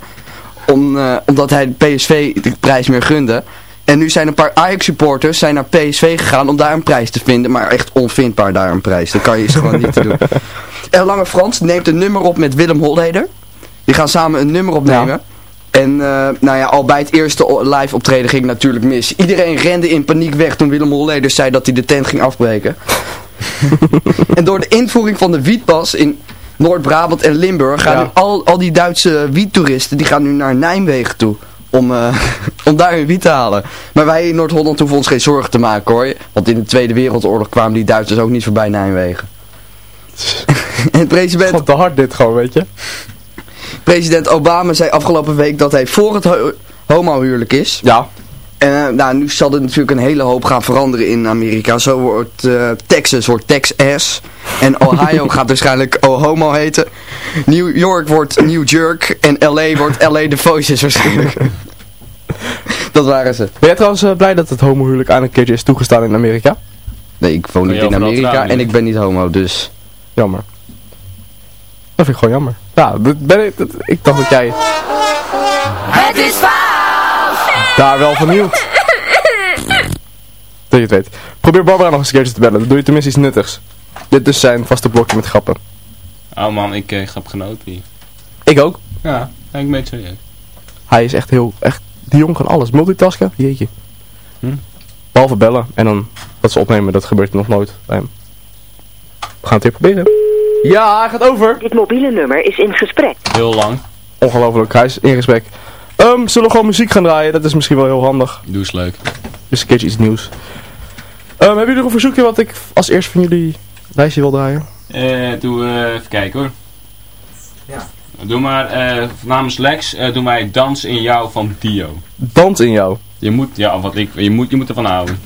Om, eh, omdat hij PSV de prijs meer gunde. En nu zijn een paar Ajax-supporters zijn naar PSV gegaan om daar een prijs te vinden. Maar echt onvindbaar daar een prijs. Dat kan je gewoon niet te doen. En Lange Frans neemt een nummer op met Willem Holleder. Die gaan samen een nummer opnemen. En eh, nou ja, al bij het eerste live optreden ging het natuurlijk mis. Iedereen rende in paniek weg toen Willem Holleder zei dat hij de tent ging afbreken. en door de invoering van de wietpas in Noord-Brabant en Limburg gaan Ja. nu al, al die Duitse wiettoeristen, die gaan nu naar Nijmegen toe. Om, eh, om daar hun wiet te halen. Maar wij in Noord-Holland hoeven ons geen zorgen te maken hoor. Want in de Tweede Wereldoorlog kwamen die Duitsers ook niet voorbij Nijmegen. en president... Gewoon te hard dit gewoon, weet je. President Obama zei afgelopen week dat hij voor het ho homohuwelijk is. Ja. En eh, nou, nu zal er natuurlijk een hele hoop gaan veranderen in Amerika. Zo wordt eh, Texas wordt Tex-Ass. En Ohio gaat waarschijnlijk Ohomo heten. New York wordt New Jerk. En LA wordt LA The Voices waarschijnlijk. dat waren ze. Ben jij trouwens eh, blij dat het homohuwelijk aan een keertje is toegestaan in Amerika? Nee, ik woon niet in Amerika en ik ben niet homo, dus... Jammer. Dat vind ik gewoon jammer. Ja, dat ben ik, dat- ik dacht dat jij Het is fout! daar wel van hield. Dat je het weet. Probeer Barbara nog eens een keertje te bellen. Dan doe je tenminste iets nuttigs. Dit is zijn vaste blokje met grappen. Oh man, ik eh, heb genoten hier. Ik ook. Ja, ik meen het serieus. Hij is echt heel, echt, die jongen kan alles. Multitasken, jeetje. Hm? Behalve bellen en dan dat ze opnemen, dat gebeurt nog nooit bij hem. We gaan het weer proberen. Ja, hij gaat over. Dit mobiele nummer is in gesprek. Heel lang. Ongelooflijk, hij is in gesprek. Ehm, zullen we gewoon muziek gaan draaien? Dat is misschien wel heel handig. Doe eens leuk. Dus een keertje iets nieuws. Ehm, hebben jullie nog een verzoekje wat ik als eerst van jullie lijstje wil draaien? Eh, doe eh, even kijken hoor. Ja. Doe maar, eh, namens Lex, eh, doe mij Dans in jou van Dio. Dans in jou. Je moet, ja, wat ik, je moet, je moet ervan houden.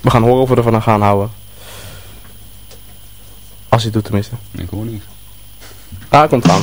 We gaan horen of we ervan gaan houden. Als hij het doet tenminste. Ik hoor niet. Ah, komt eraan.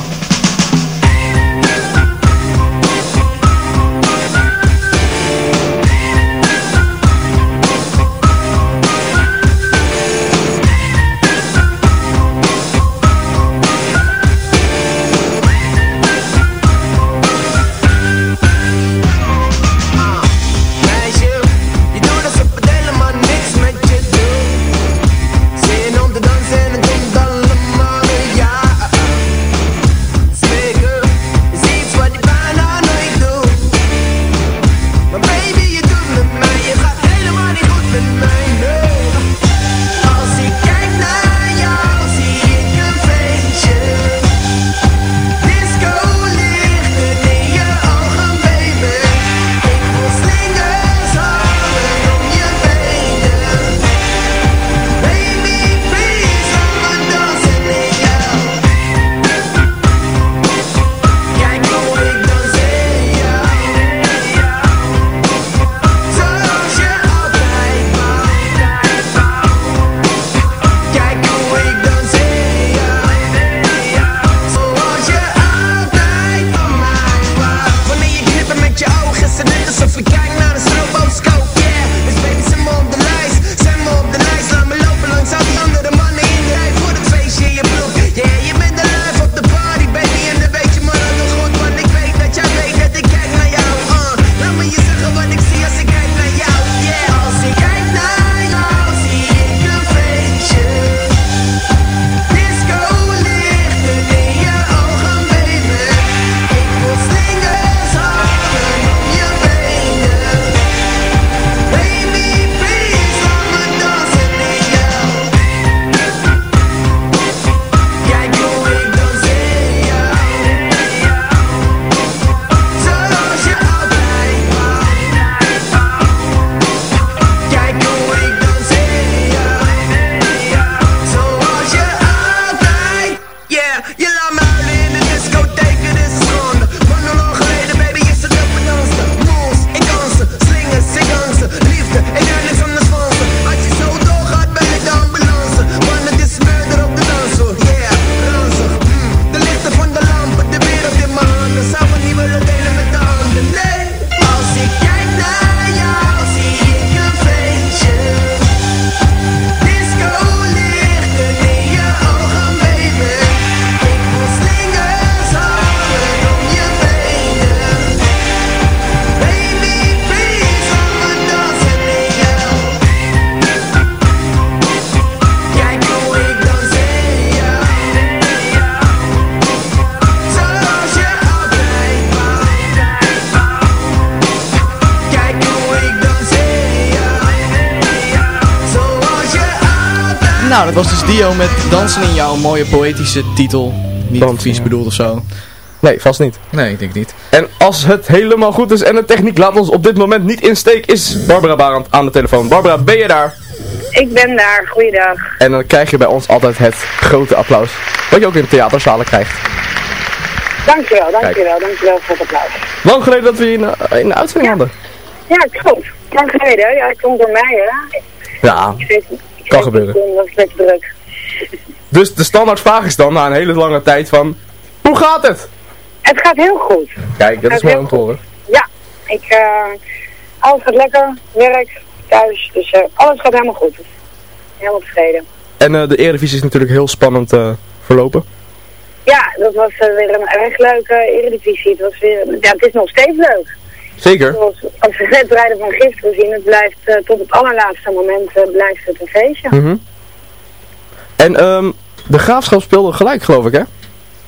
Nou, dat was dus Dio met Dansen in jouw mooie poëtische titel. Niet vies bedoeld of zo. Nee, vast niet. Nee, ik denk niet. En als het helemaal goed is en de techniek laat ons op dit moment niet in steek, is Barbara Barend aan de telefoon. Barbara, ben je daar? Ik ben daar, goeiedag. En dan krijg je bij ons altijd het grote applaus. Wat je ook in theaterzalen krijgt. Dankjewel, dankjewel, dankjewel voor het applaus. Lang geleden dat we je in, in de uitzending hadden. Ja, klopt. Lang geleden, ja, ik kom door mij, hè. Ja, Ik weet, kan gebeuren. was druk. Dus de standaard vraag is dan na een hele lange tijd van, hoe gaat het? Het gaat heel goed. Kijk, dat is mooi heel om te horen. Ja, ik, eh alles gaat lekker, werk, thuis, dus eh, alles gaat helemaal goed. Helemaal tevreden. En eh, de Eredivisie is natuurlijk heel spannend verlopen. Ja, dat was weer een erg leuke eredivisie. Het was weer, ja, het is nog steeds leuk. Zeker. Zoals als we het rijden van gisteren zien, het blijft eh, tot het allerlaatste moment eh, blijft het een feestje. Mhm. En ehm, de Graafschap speelde gelijk, geloof ik, hè?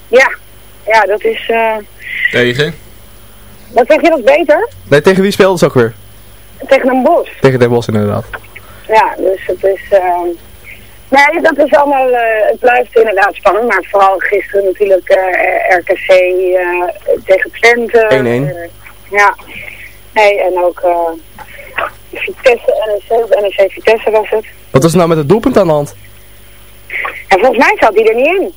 Ja, ja, dat is, eh Tegen? wat zeg je dat beter? Nee, tegen wie speelde ze ook weer? Tegen een bos. Tegen Den Bosch inderdaad. Ja, dus het is, eh nee, dat is allemaal, eh, het blijft inderdaad spannend, maar vooral gisteren natuurlijk eh, RKC eh, tegen Twente. 1-1. Ja, nee, en ook eh Vitesse, NEC, of NEC Vitesse was het. Wat was nou met het doelpunt aan de hand? En volgens mij zat die er niet in.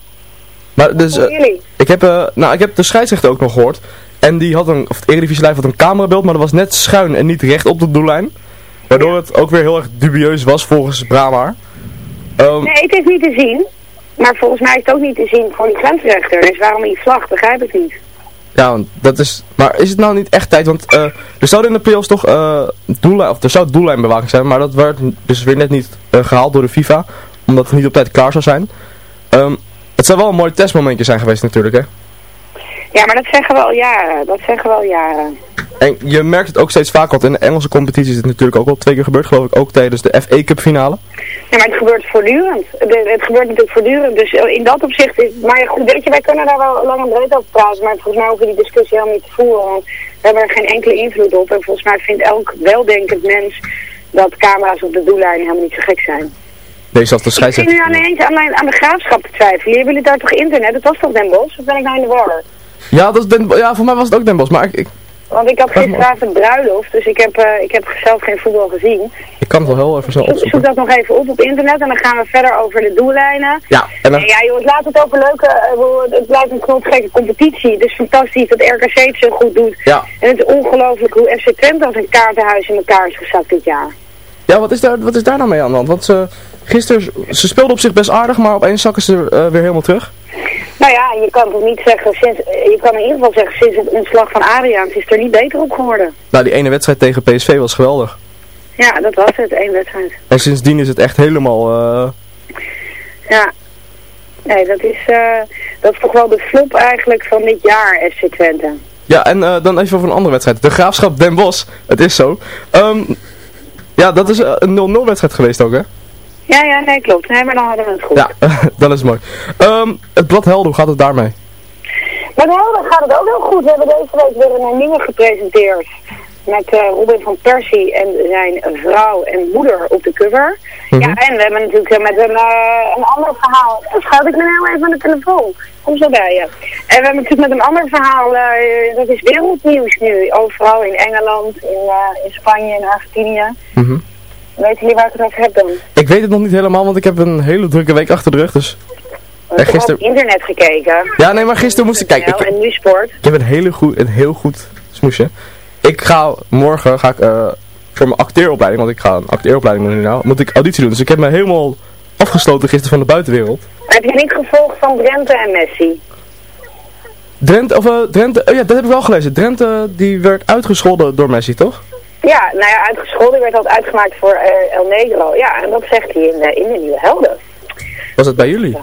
Maar dus, eh, ik, heb, eh, nou, ik heb de scheidsrechter ook nog gehoord. En die had een, of het Eredivisie Live had een camerabeeld, maar dat was net schuin en niet recht op de doellijn. Waardoor het ook weer heel erg dubieus was volgens Brahma. Ehm, Nee, het is niet te zien. Maar volgens mij is het ook niet te zien voor die grensrechter. Dus waarom die vlag, begrijp ik niet. Ja, dat is... Maar is het nou niet echt tijd? Want eh, er zouden in de playoffs toch doellijn... Of er zou doellijnbewaking zijn, maar dat werd dus weer net niet eh, gehaald door de FIFA. Omdat het niet op tijd klaar zou zijn. Ehm, het zou wel een mooi testmomentje zijn geweest natuurlijk, hè? Ja, maar dat zeggen we al jaren. Dat zeggen we al jaren. En je merkt het ook steeds vaker, want in de Engelse competitie is het natuurlijk ook al twee keer gebeurd, geloof ik, ook tijdens de FA Cup finale. Ja, maar het gebeurt voortdurend. De- het gebeurt natuurlijk voortdurend. Dus eh, in dat opzicht is... Maar goed, weet je, wij kunnen daar wel lang en breed over praten. Maar volgens mij hoeven we die discussie helemaal niet te voeren. Want we hebben er geen enkele invloed op. En volgens mij vindt elk weldenkend mens dat camera's op de doellijn helemaal niet zo gek zijn. Nee, zelfs de Ik zit nu scheidsrechter. aan eens aan, aan de graafschap te twijfelen. Jullie daar toch internet? Dat was toch Den Bosch? Of ben ik nou in de war? Ja, dat is Den, ja, voor mij was het ook Den Bosch, maar ik, ik, Want ik had gisteravond bruiloft, dus ik heb, eh, ik heb zelf geen voetbal gezien. ik kan het wel heel even zo Zoek, zoek opzoeken. dat nog even op op internet en dan gaan we verder over de doellijnen. Ja, en dan... En ja jongens, laat het over leuke, bedoel, het blijft een knotsgekke competitie. Het is fantastisch dat RKC het zo goed doet. Ja. En het is ongelooflijk hoe FC Twente als een kaartenhuis in elkaar is gezakt dit jaar. Ja, wat is, daar, wat is daar nou mee aan de hand? Want ze, gisteren, ze speelden op zich best aardig, maar opeens zakken ze eh, weer helemaal terug. Nou ja, je kan toch niet zeggen, sinds, eh, je kan in ieder geval zeggen, sinds het ontslag van Adriaans is het er niet beter op geworden. Nou, die ene wedstrijd tegen PSV was geweldig. Ja, dat was het, één wedstrijd. En sindsdien is het echt helemaal... eh, Ja. Nee, dat is, dat is toch wel de flop eigenlijk van dit jaar, FC Twente. Ja, en dan even over een andere wedstrijd. De Graafschap Den Bosch, het is zo. Ehm, ja, dat is een 0-0 wedstrijd geweest ook, hè? Ja, ja, nee, klopt. Nee, maar dan hadden we het goed. Ja, dan is mooi. Ehm, het Blad Helden, hoe gaat het daarmee? Maar de helden gaat het ook heel goed. We hebben deze week weer een nieuwe gepresenteerd. Met eh, Robin van Persie en zijn vrouw en moeder op de cover. Mhm. Ja, en we hebben natuurlijk eh, met een, eh, een ander verhaal. Oh, schat, ik ben heel even aan de telefoon. Kom zo bij je. En we hebben natuurlijk met een ander verhaal, dat is wereldnieuws nu. Overal in Engeland, in, in Spanje, in Argentinië. Mhm. Weet jullie waar ik het over heb dan? Ik weet het nog niet helemaal, want ik heb een hele drukke week achter de rug, dus... Ik En heb gisteren... op internet gekeken. Ja, nee, maar gisteren moest ik... Kijk, Nou, ik, en nu sport. ik heb een, hele goed, een heel goed smoesje. Ik ga morgen, ga ik, eh, voor mijn acteeropleiding, want ik ga een acteeropleiding doen nu nou, moet ik auditie doen. Dus ik heb me helemaal afgesloten gisteren van de buitenwereld. Heb je niet gevolgd van Drenthe en Messi? Drenthe, of eh, Drenthe, oh ja, dat heb ik wel gelezen. Drenthe, die werd uitgescholden door Messi, toch? Ja, nou ja, uitgescholden werd dat uitgemaakt voor eh, El Negro. Ja, en dat zegt hij in, de in de Nieuwe Helden. Was het bij jullie?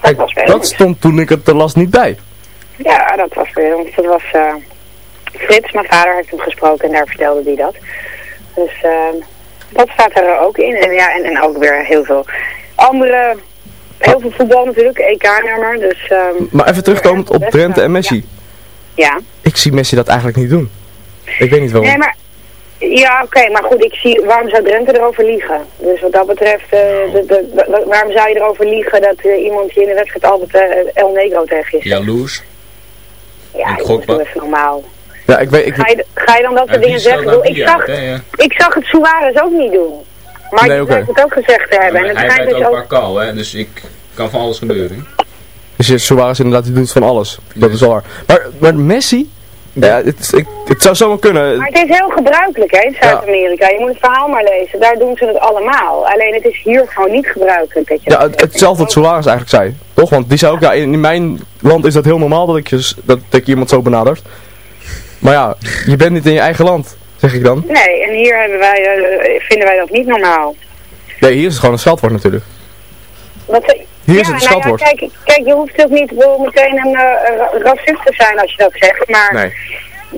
Kijk, was bij dat stond toen ik het te las niet bij. Ja, dat was weer, want dat was eh, Frits, mijn vader heeft hem gesproken en daar vertelde hij dat. Dus eh, dat staat er ook in. En ja, en, en ook weer heel veel andere, heel veel voetbal natuurlijk, EK-nummer. Dus ehm, Maar even terugkomend op Drenthe en Messi. ja. Ik zie Messi dat eigenlijk niet doen. Ik weet niet waarom. Nee, maar Ja, oké, maar goed, ik zie, waarom zou Drenthe erover liegen? Dus wat dat betreft, eh, de, de, de- waarom zou je erover liegen dat eh, iemand hier in de wedstrijd altijd eh, El Negro tegen is? Jaloers. Ja, ik jongens, gok doe wat. even normaal. Ja, ik weet... Ik, Ga je, ga je dan dat soort dingen zeggen? nou Ik, zag, uit, hè, ja. ik zag het Suarez ook niet doen. Maar Nee, ik oké. lijkt het ook gezegd te hebben. en het hij rijdt dus ook. Parkal, hè, dus ik kan van alles gebeuren. Dus Suarez inderdaad, die doet van alles. Dat is waar. Maar, maar Messi... Ja, het, ik, het zou zomaar kunnen. Maar het is heel gebruikelijk hè, in Zuid-Amerika. Je moet het verhaal maar lezen. Daar doen ze het allemaal. Alleen het is hier gewoon niet gebruikelijk. Dat je Ja, het, hetzelfde wat Suarez eigenlijk zei. Toch? Want die zei ook, ja, in, in mijn land is dat heel normaal dat ik, je, dat, dat ik iemand zo benadert. Maar ja, je bent niet in je eigen land, zeg ik dan. Nee, en hier hebben wij, eh, vinden wij dat niet normaal. Nee, hier is het gewoon een scheldwoord natuurlijk. Wat, Hier is ja, het nou. Ja, kijk, kijk, je hoeft ook niet wel meteen een eh, ra- racist te zijn als je dat zegt. Maar Nee.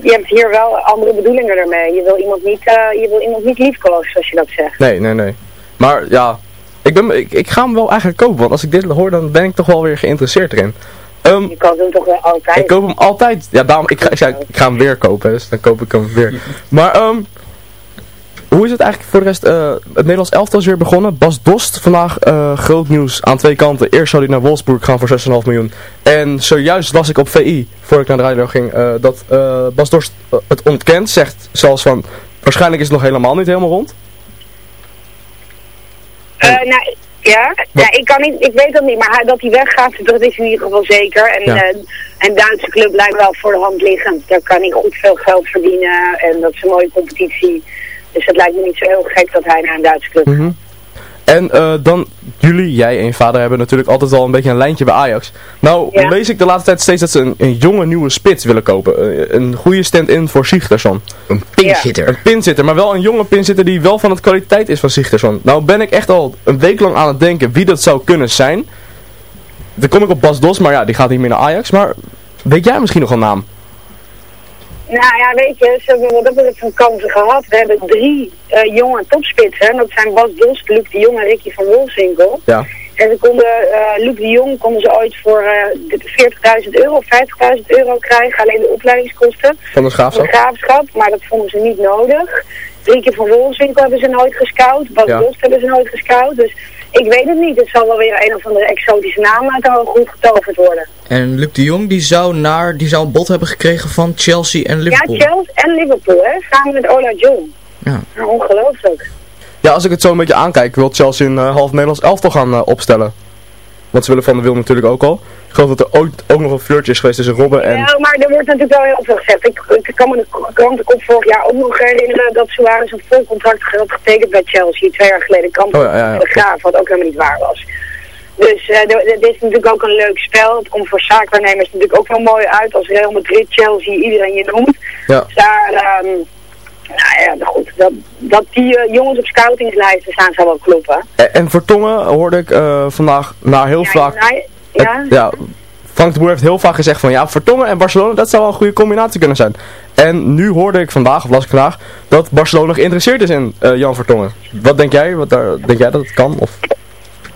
je hebt hier wel andere bedoelingen ermee. Je wil iemand niet, eh, je wil iemand niet liefkozen als je dat zegt. Nee, nee, nee. Maar ja, ik, ben, ik, ik ga hem wel eigenlijk kopen. Want als ik dit hoor, dan ben ik toch wel weer geïnteresseerd erin. Ehm, Je koopt hem toch wel altijd. ik koop hem altijd. Ja, daarom, ik ga, ik, ik ga hem weer kopen, dus dan koop ik hem weer. Maar ehm, hoe is het eigenlijk voor de rest? eh, het Nederlands elftal is weer begonnen. Bas Dost, vandaag eh, groot nieuws aan twee kanten. Eerst zou hij naar Wolfsburg gaan voor 6,5 miljoen. En zojuist las ik op VI, voor ik naar de radio ging, eh, dat Bas Dost het ontkent. Zegt zelfs van, waarschijnlijk is het nog helemaal niet helemaal rond. Nou, ja, ja ik, kan niet, ik weet dat niet, maar hij, dat hij weggaat, dat is in ieder geval zeker. En Ja. een Duitse club lijkt wel voor de hand liggend. Daar kan hij goed veel geld verdienen en dat is een mooie competitie. Dus het lijkt me niet zo heel gek dat hij naar een Duitse club gaat. Mhm. En eh, dan, jullie, jij en je vader hebben natuurlijk altijd al een beetje een lijntje bij Ajax. Nou Ja. lees ik de laatste tijd steeds dat ze een, een jonge nieuwe spits willen kopen. Eh, een goede stand-in voor Sigtersson. Een pinzitter. Een pinzitter, maar wel een jonge pinzitter die wel van het kwaliteit is van Sigtersson. Nou ben ik echt al een week lang aan het denken wie dat zou kunnen zijn. Dan kom ik op Bas Dos, maar ja, die gaat niet meer naar Ajax. Maar weet jij misschien nog een naam? Nou ja, weet je, ze hebben wat dat van kansen gehad. We hebben drie eh, jonge topspitsen. Dat zijn Bas Dost, Luc de Jong en Ricky van Wolfswinkel. Ja. En ze konden, eh Luc de Jong konden ze ooit voor eh 40.000 euro of 50.000 euro krijgen. Alleen de opleidingskosten. Van de Van Graafschap? de graafschap, maar dat vonden ze niet nodig. Rieke van Wolfswinkel hebben ze nooit gescout. Bas Ja. Dost hebben ze nooit gescout. Dus ik weet het niet. Het zal wel weer een of andere exotische naam uit de hoge hoed getoverd worden. En Luc de Jong die zou, naar, die zou een bod hebben gekregen van Chelsea en Liverpool. Ja, Chelsea en Liverpool, hè. Samen met Ola John. Ja. Nou, ongelooflijk. Ja, als ik het zo een beetje aankijk, wil Chelsea een eh, half Nederlands elftal gaan eh, opstellen. Want ze willen Van de Wil natuurlijk ook al. Ik geloof dat er ooit ook nog een flirtje is geweest tussen Robben en... Ja, maar er wordt natuurlijk wel heel veel gezegd. Ik, ik kan me de krantenkop vorig jaar ook nog herinneren dat Suarez een vol contract had getekend bij Chelsea. Twee jaar geleden. Kamp Oh ja, ja, ja. de Graaf, wat ook helemaal niet waar was. Dus eh, de- dit is natuurlijk ook een leuk spel. Het komt voor zaakwaarnemers natuurlijk ook wel mooi uit als Real Madrid, Chelsea, iedereen je noemt. Ja. Dus daar, ehm, nou ja, goed, dat, dat die eh, jongens op scoutingslijsten staan zou wel kloppen. En, en voor Tongen hoorde ik eh, vandaag na heel vaak... Ja, ja, Het- ja, Frank de Boer heeft heel vaak gezegd van ja, Vertongen en Barcelona, dat zou wel een goede combinatie kunnen zijn. En nu hoorde ik vandaag, of las ik vandaag, dat Barcelona geïnteresseerd is in eh, Jan Vertongen. Wat denk jij? Wat daar, denk jij dat het kan? Of?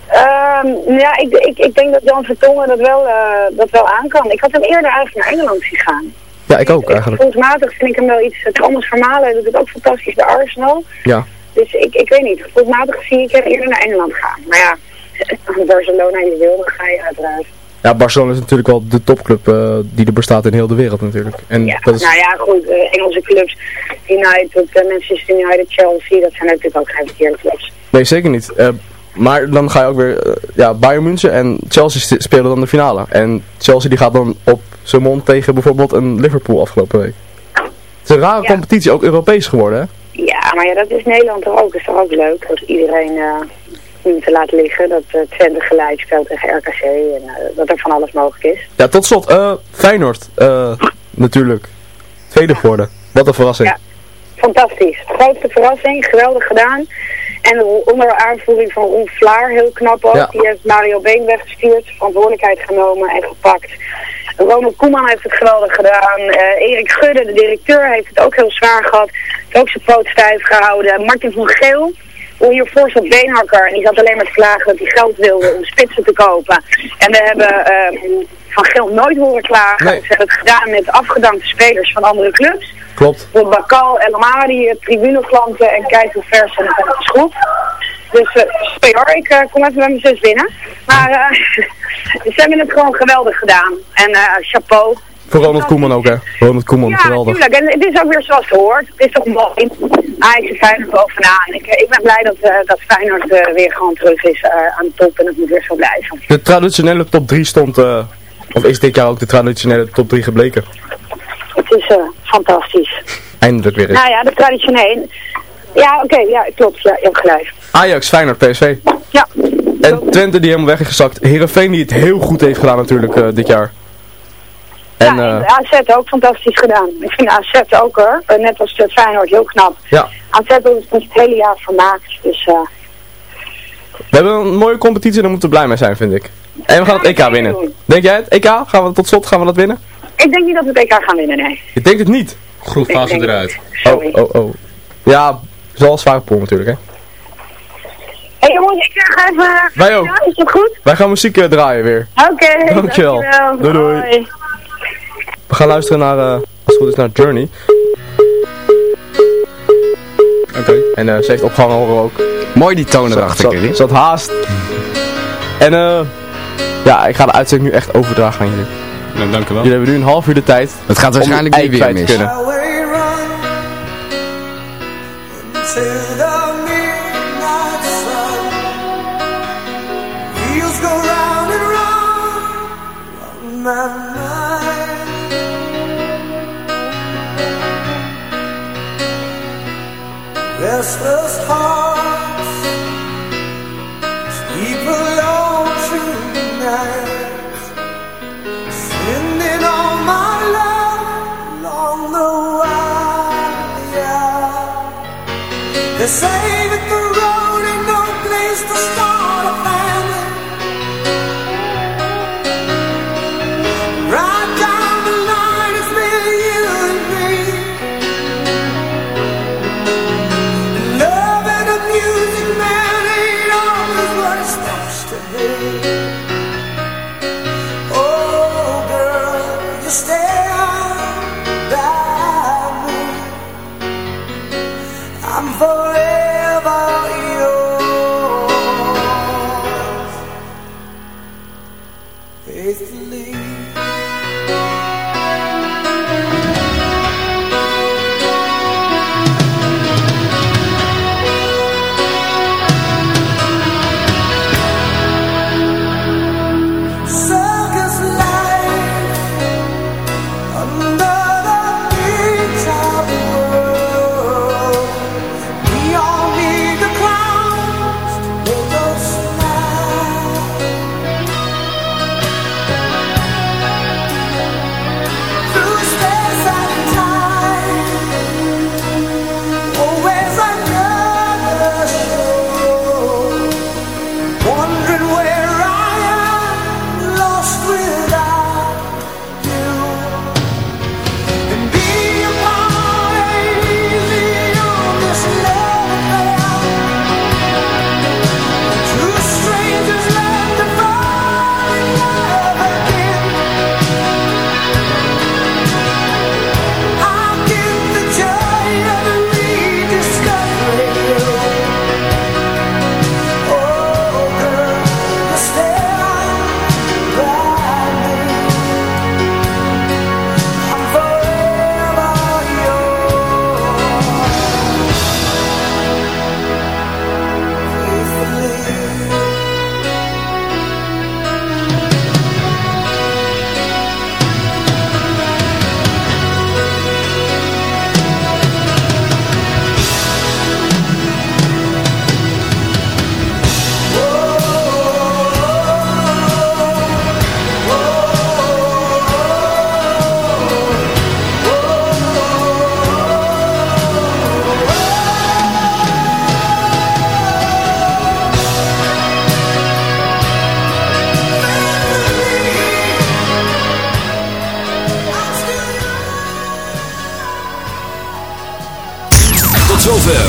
Ehm, ja, ik, ik, ik denk dat Jan Vertongen dat wel, eh, dat wel aan kan. Ik had hem eerder eigenlijk naar Engeland zien gaan. Ja, ik ook eigenlijk. Gevoelsmatig vind ik hem wel iets... Thomas Vermalen doet het ook fantastisch bij Arsenal. Ja. Dus ik, ik weet niet. Gevoelsmatig zie ik hem eerder naar Engeland gaan. Maar ja, Barcelona je wil, dan ga je uiteraard. Ja, Barcelona is natuurlijk wel de topclub eh, die er bestaat in heel de wereld natuurlijk. En Ja, dat is, nou ja, goed. eh, Engelse clubs, United, eh, Manchester United, Chelsea, dat zijn natuurlijk ook geen verkeerde clubs. Nee, zeker niet. Maar dan ga je ook weer, eh, ja, Bayern München en Chelsea spelen dan de finale. En Chelsea die gaat dan op zijn mond tegen bijvoorbeeld een Liverpool afgelopen week. Het is een rare competitie, ook Europees geworden hè? Ja, maar ja, dat is Nederland toch ook. is toch ook leuk dat iedereen niet te laten liggen. Dat eh Twente gelijk speelt tegen RKC en dat er van alles mogelijk is. Ja, tot slot, Feyenoord, natuurlijk. Tweede geworden. Wat een verrassing. Ja. Fantastisch. Grootste verrassing, geweldig gedaan. En onder aanvoering van Ron Vlaar, heel knap ook. Ja. Die heeft Mario Been weggestuurd, verantwoordelijkheid genomen en gepakt. Ronald Koeman heeft het geweldig gedaan. Eh, Erik Gudde, de directeur, heeft het ook heel zwaar gehad. Heeft ook zijn poot stijf gehouden. Martin van Geel, hiervoor zat Beenhakker. En die zat alleen maar te klagen dat hij geld wilde om spitsen te kopen. En we hebben eh, Van Geel nooit horen klagen. Nee. Ze hebben het gedaan met afgedankte spelers van andere clubs. Klopt. Voor Bakal, El Amari, tribuneklanten en kijk hoe ver ze het hebben geschopt. Dus sorry hoor, ik eh, kom even bij mijn zus binnen. Maar eh, ze hebben het gewoon geweldig gedaan. En chapeau. Voor Ronald Koeman ook, hè. Ronald Koeman, Ja, geweldig. tuurlijk. En het is ook weer zoals het hoort. Het is toch mooi. Ajax en Feyenoord bovenaan. Ik, ik ben blij dat, eh, dat Feyenoord weer gewoon terug is aan de top. En dat moet weer zo blijven. De traditionele top 3 stond, of is dit jaar ook de traditionele top 3 gebleken. Het is eh, fantastisch. Eindelijk weer eens. Nou ja, de traditionele. Ja, oké, ja, klopt. Ja, je hebt gelijk. Ajax, Feyenoord, PSV. Ja. En Twente die helemaal weg is gezakt. Heerenveen die het heel goed heeft gedaan natuurlijk eh, dit jaar. En ja, eh, en AZ ook fantastisch gedaan. Ik vind AZ ook hoor, eh, net als de Feyenoord, heel knap. ja, AZ heeft het het hele jaar vermaakt. Dus eh, we hebben een mooie competitie en daar moeten we blij mee zijn vind ik. En we gaan het EK winnen. Denk jij het? EK? Gaan we tot slot gaan we dat winnen? ik denk niet dat we het EK gaan winnen, nee. Je denkt het niet? Groepfase Ik denk- eruit. Oh, oh, oh. Ja, zoals zware pool natuurlijk hè. Hé hey, jongens, ik ga even... Wij ook. Ja, is het goed? Wij gaan muziek eh, draaien weer. Oké, Dankjewel. dankjewel. Doei, doei. We gaan luisteren naar, eh, als het goed is, naar Journey. Oké. En eh, ze heeft opgehangen horen ook. Mooi die tonen Ze- erachter, Kelly. Ze had haast. En eh, ja, ik ga de uitzending nu echt overdragen aan jullie. Nou, dank u wel. Jullie hebben nu een half uur de tijd. Het gaat waarschijnlijk ei weer mis. kunnen.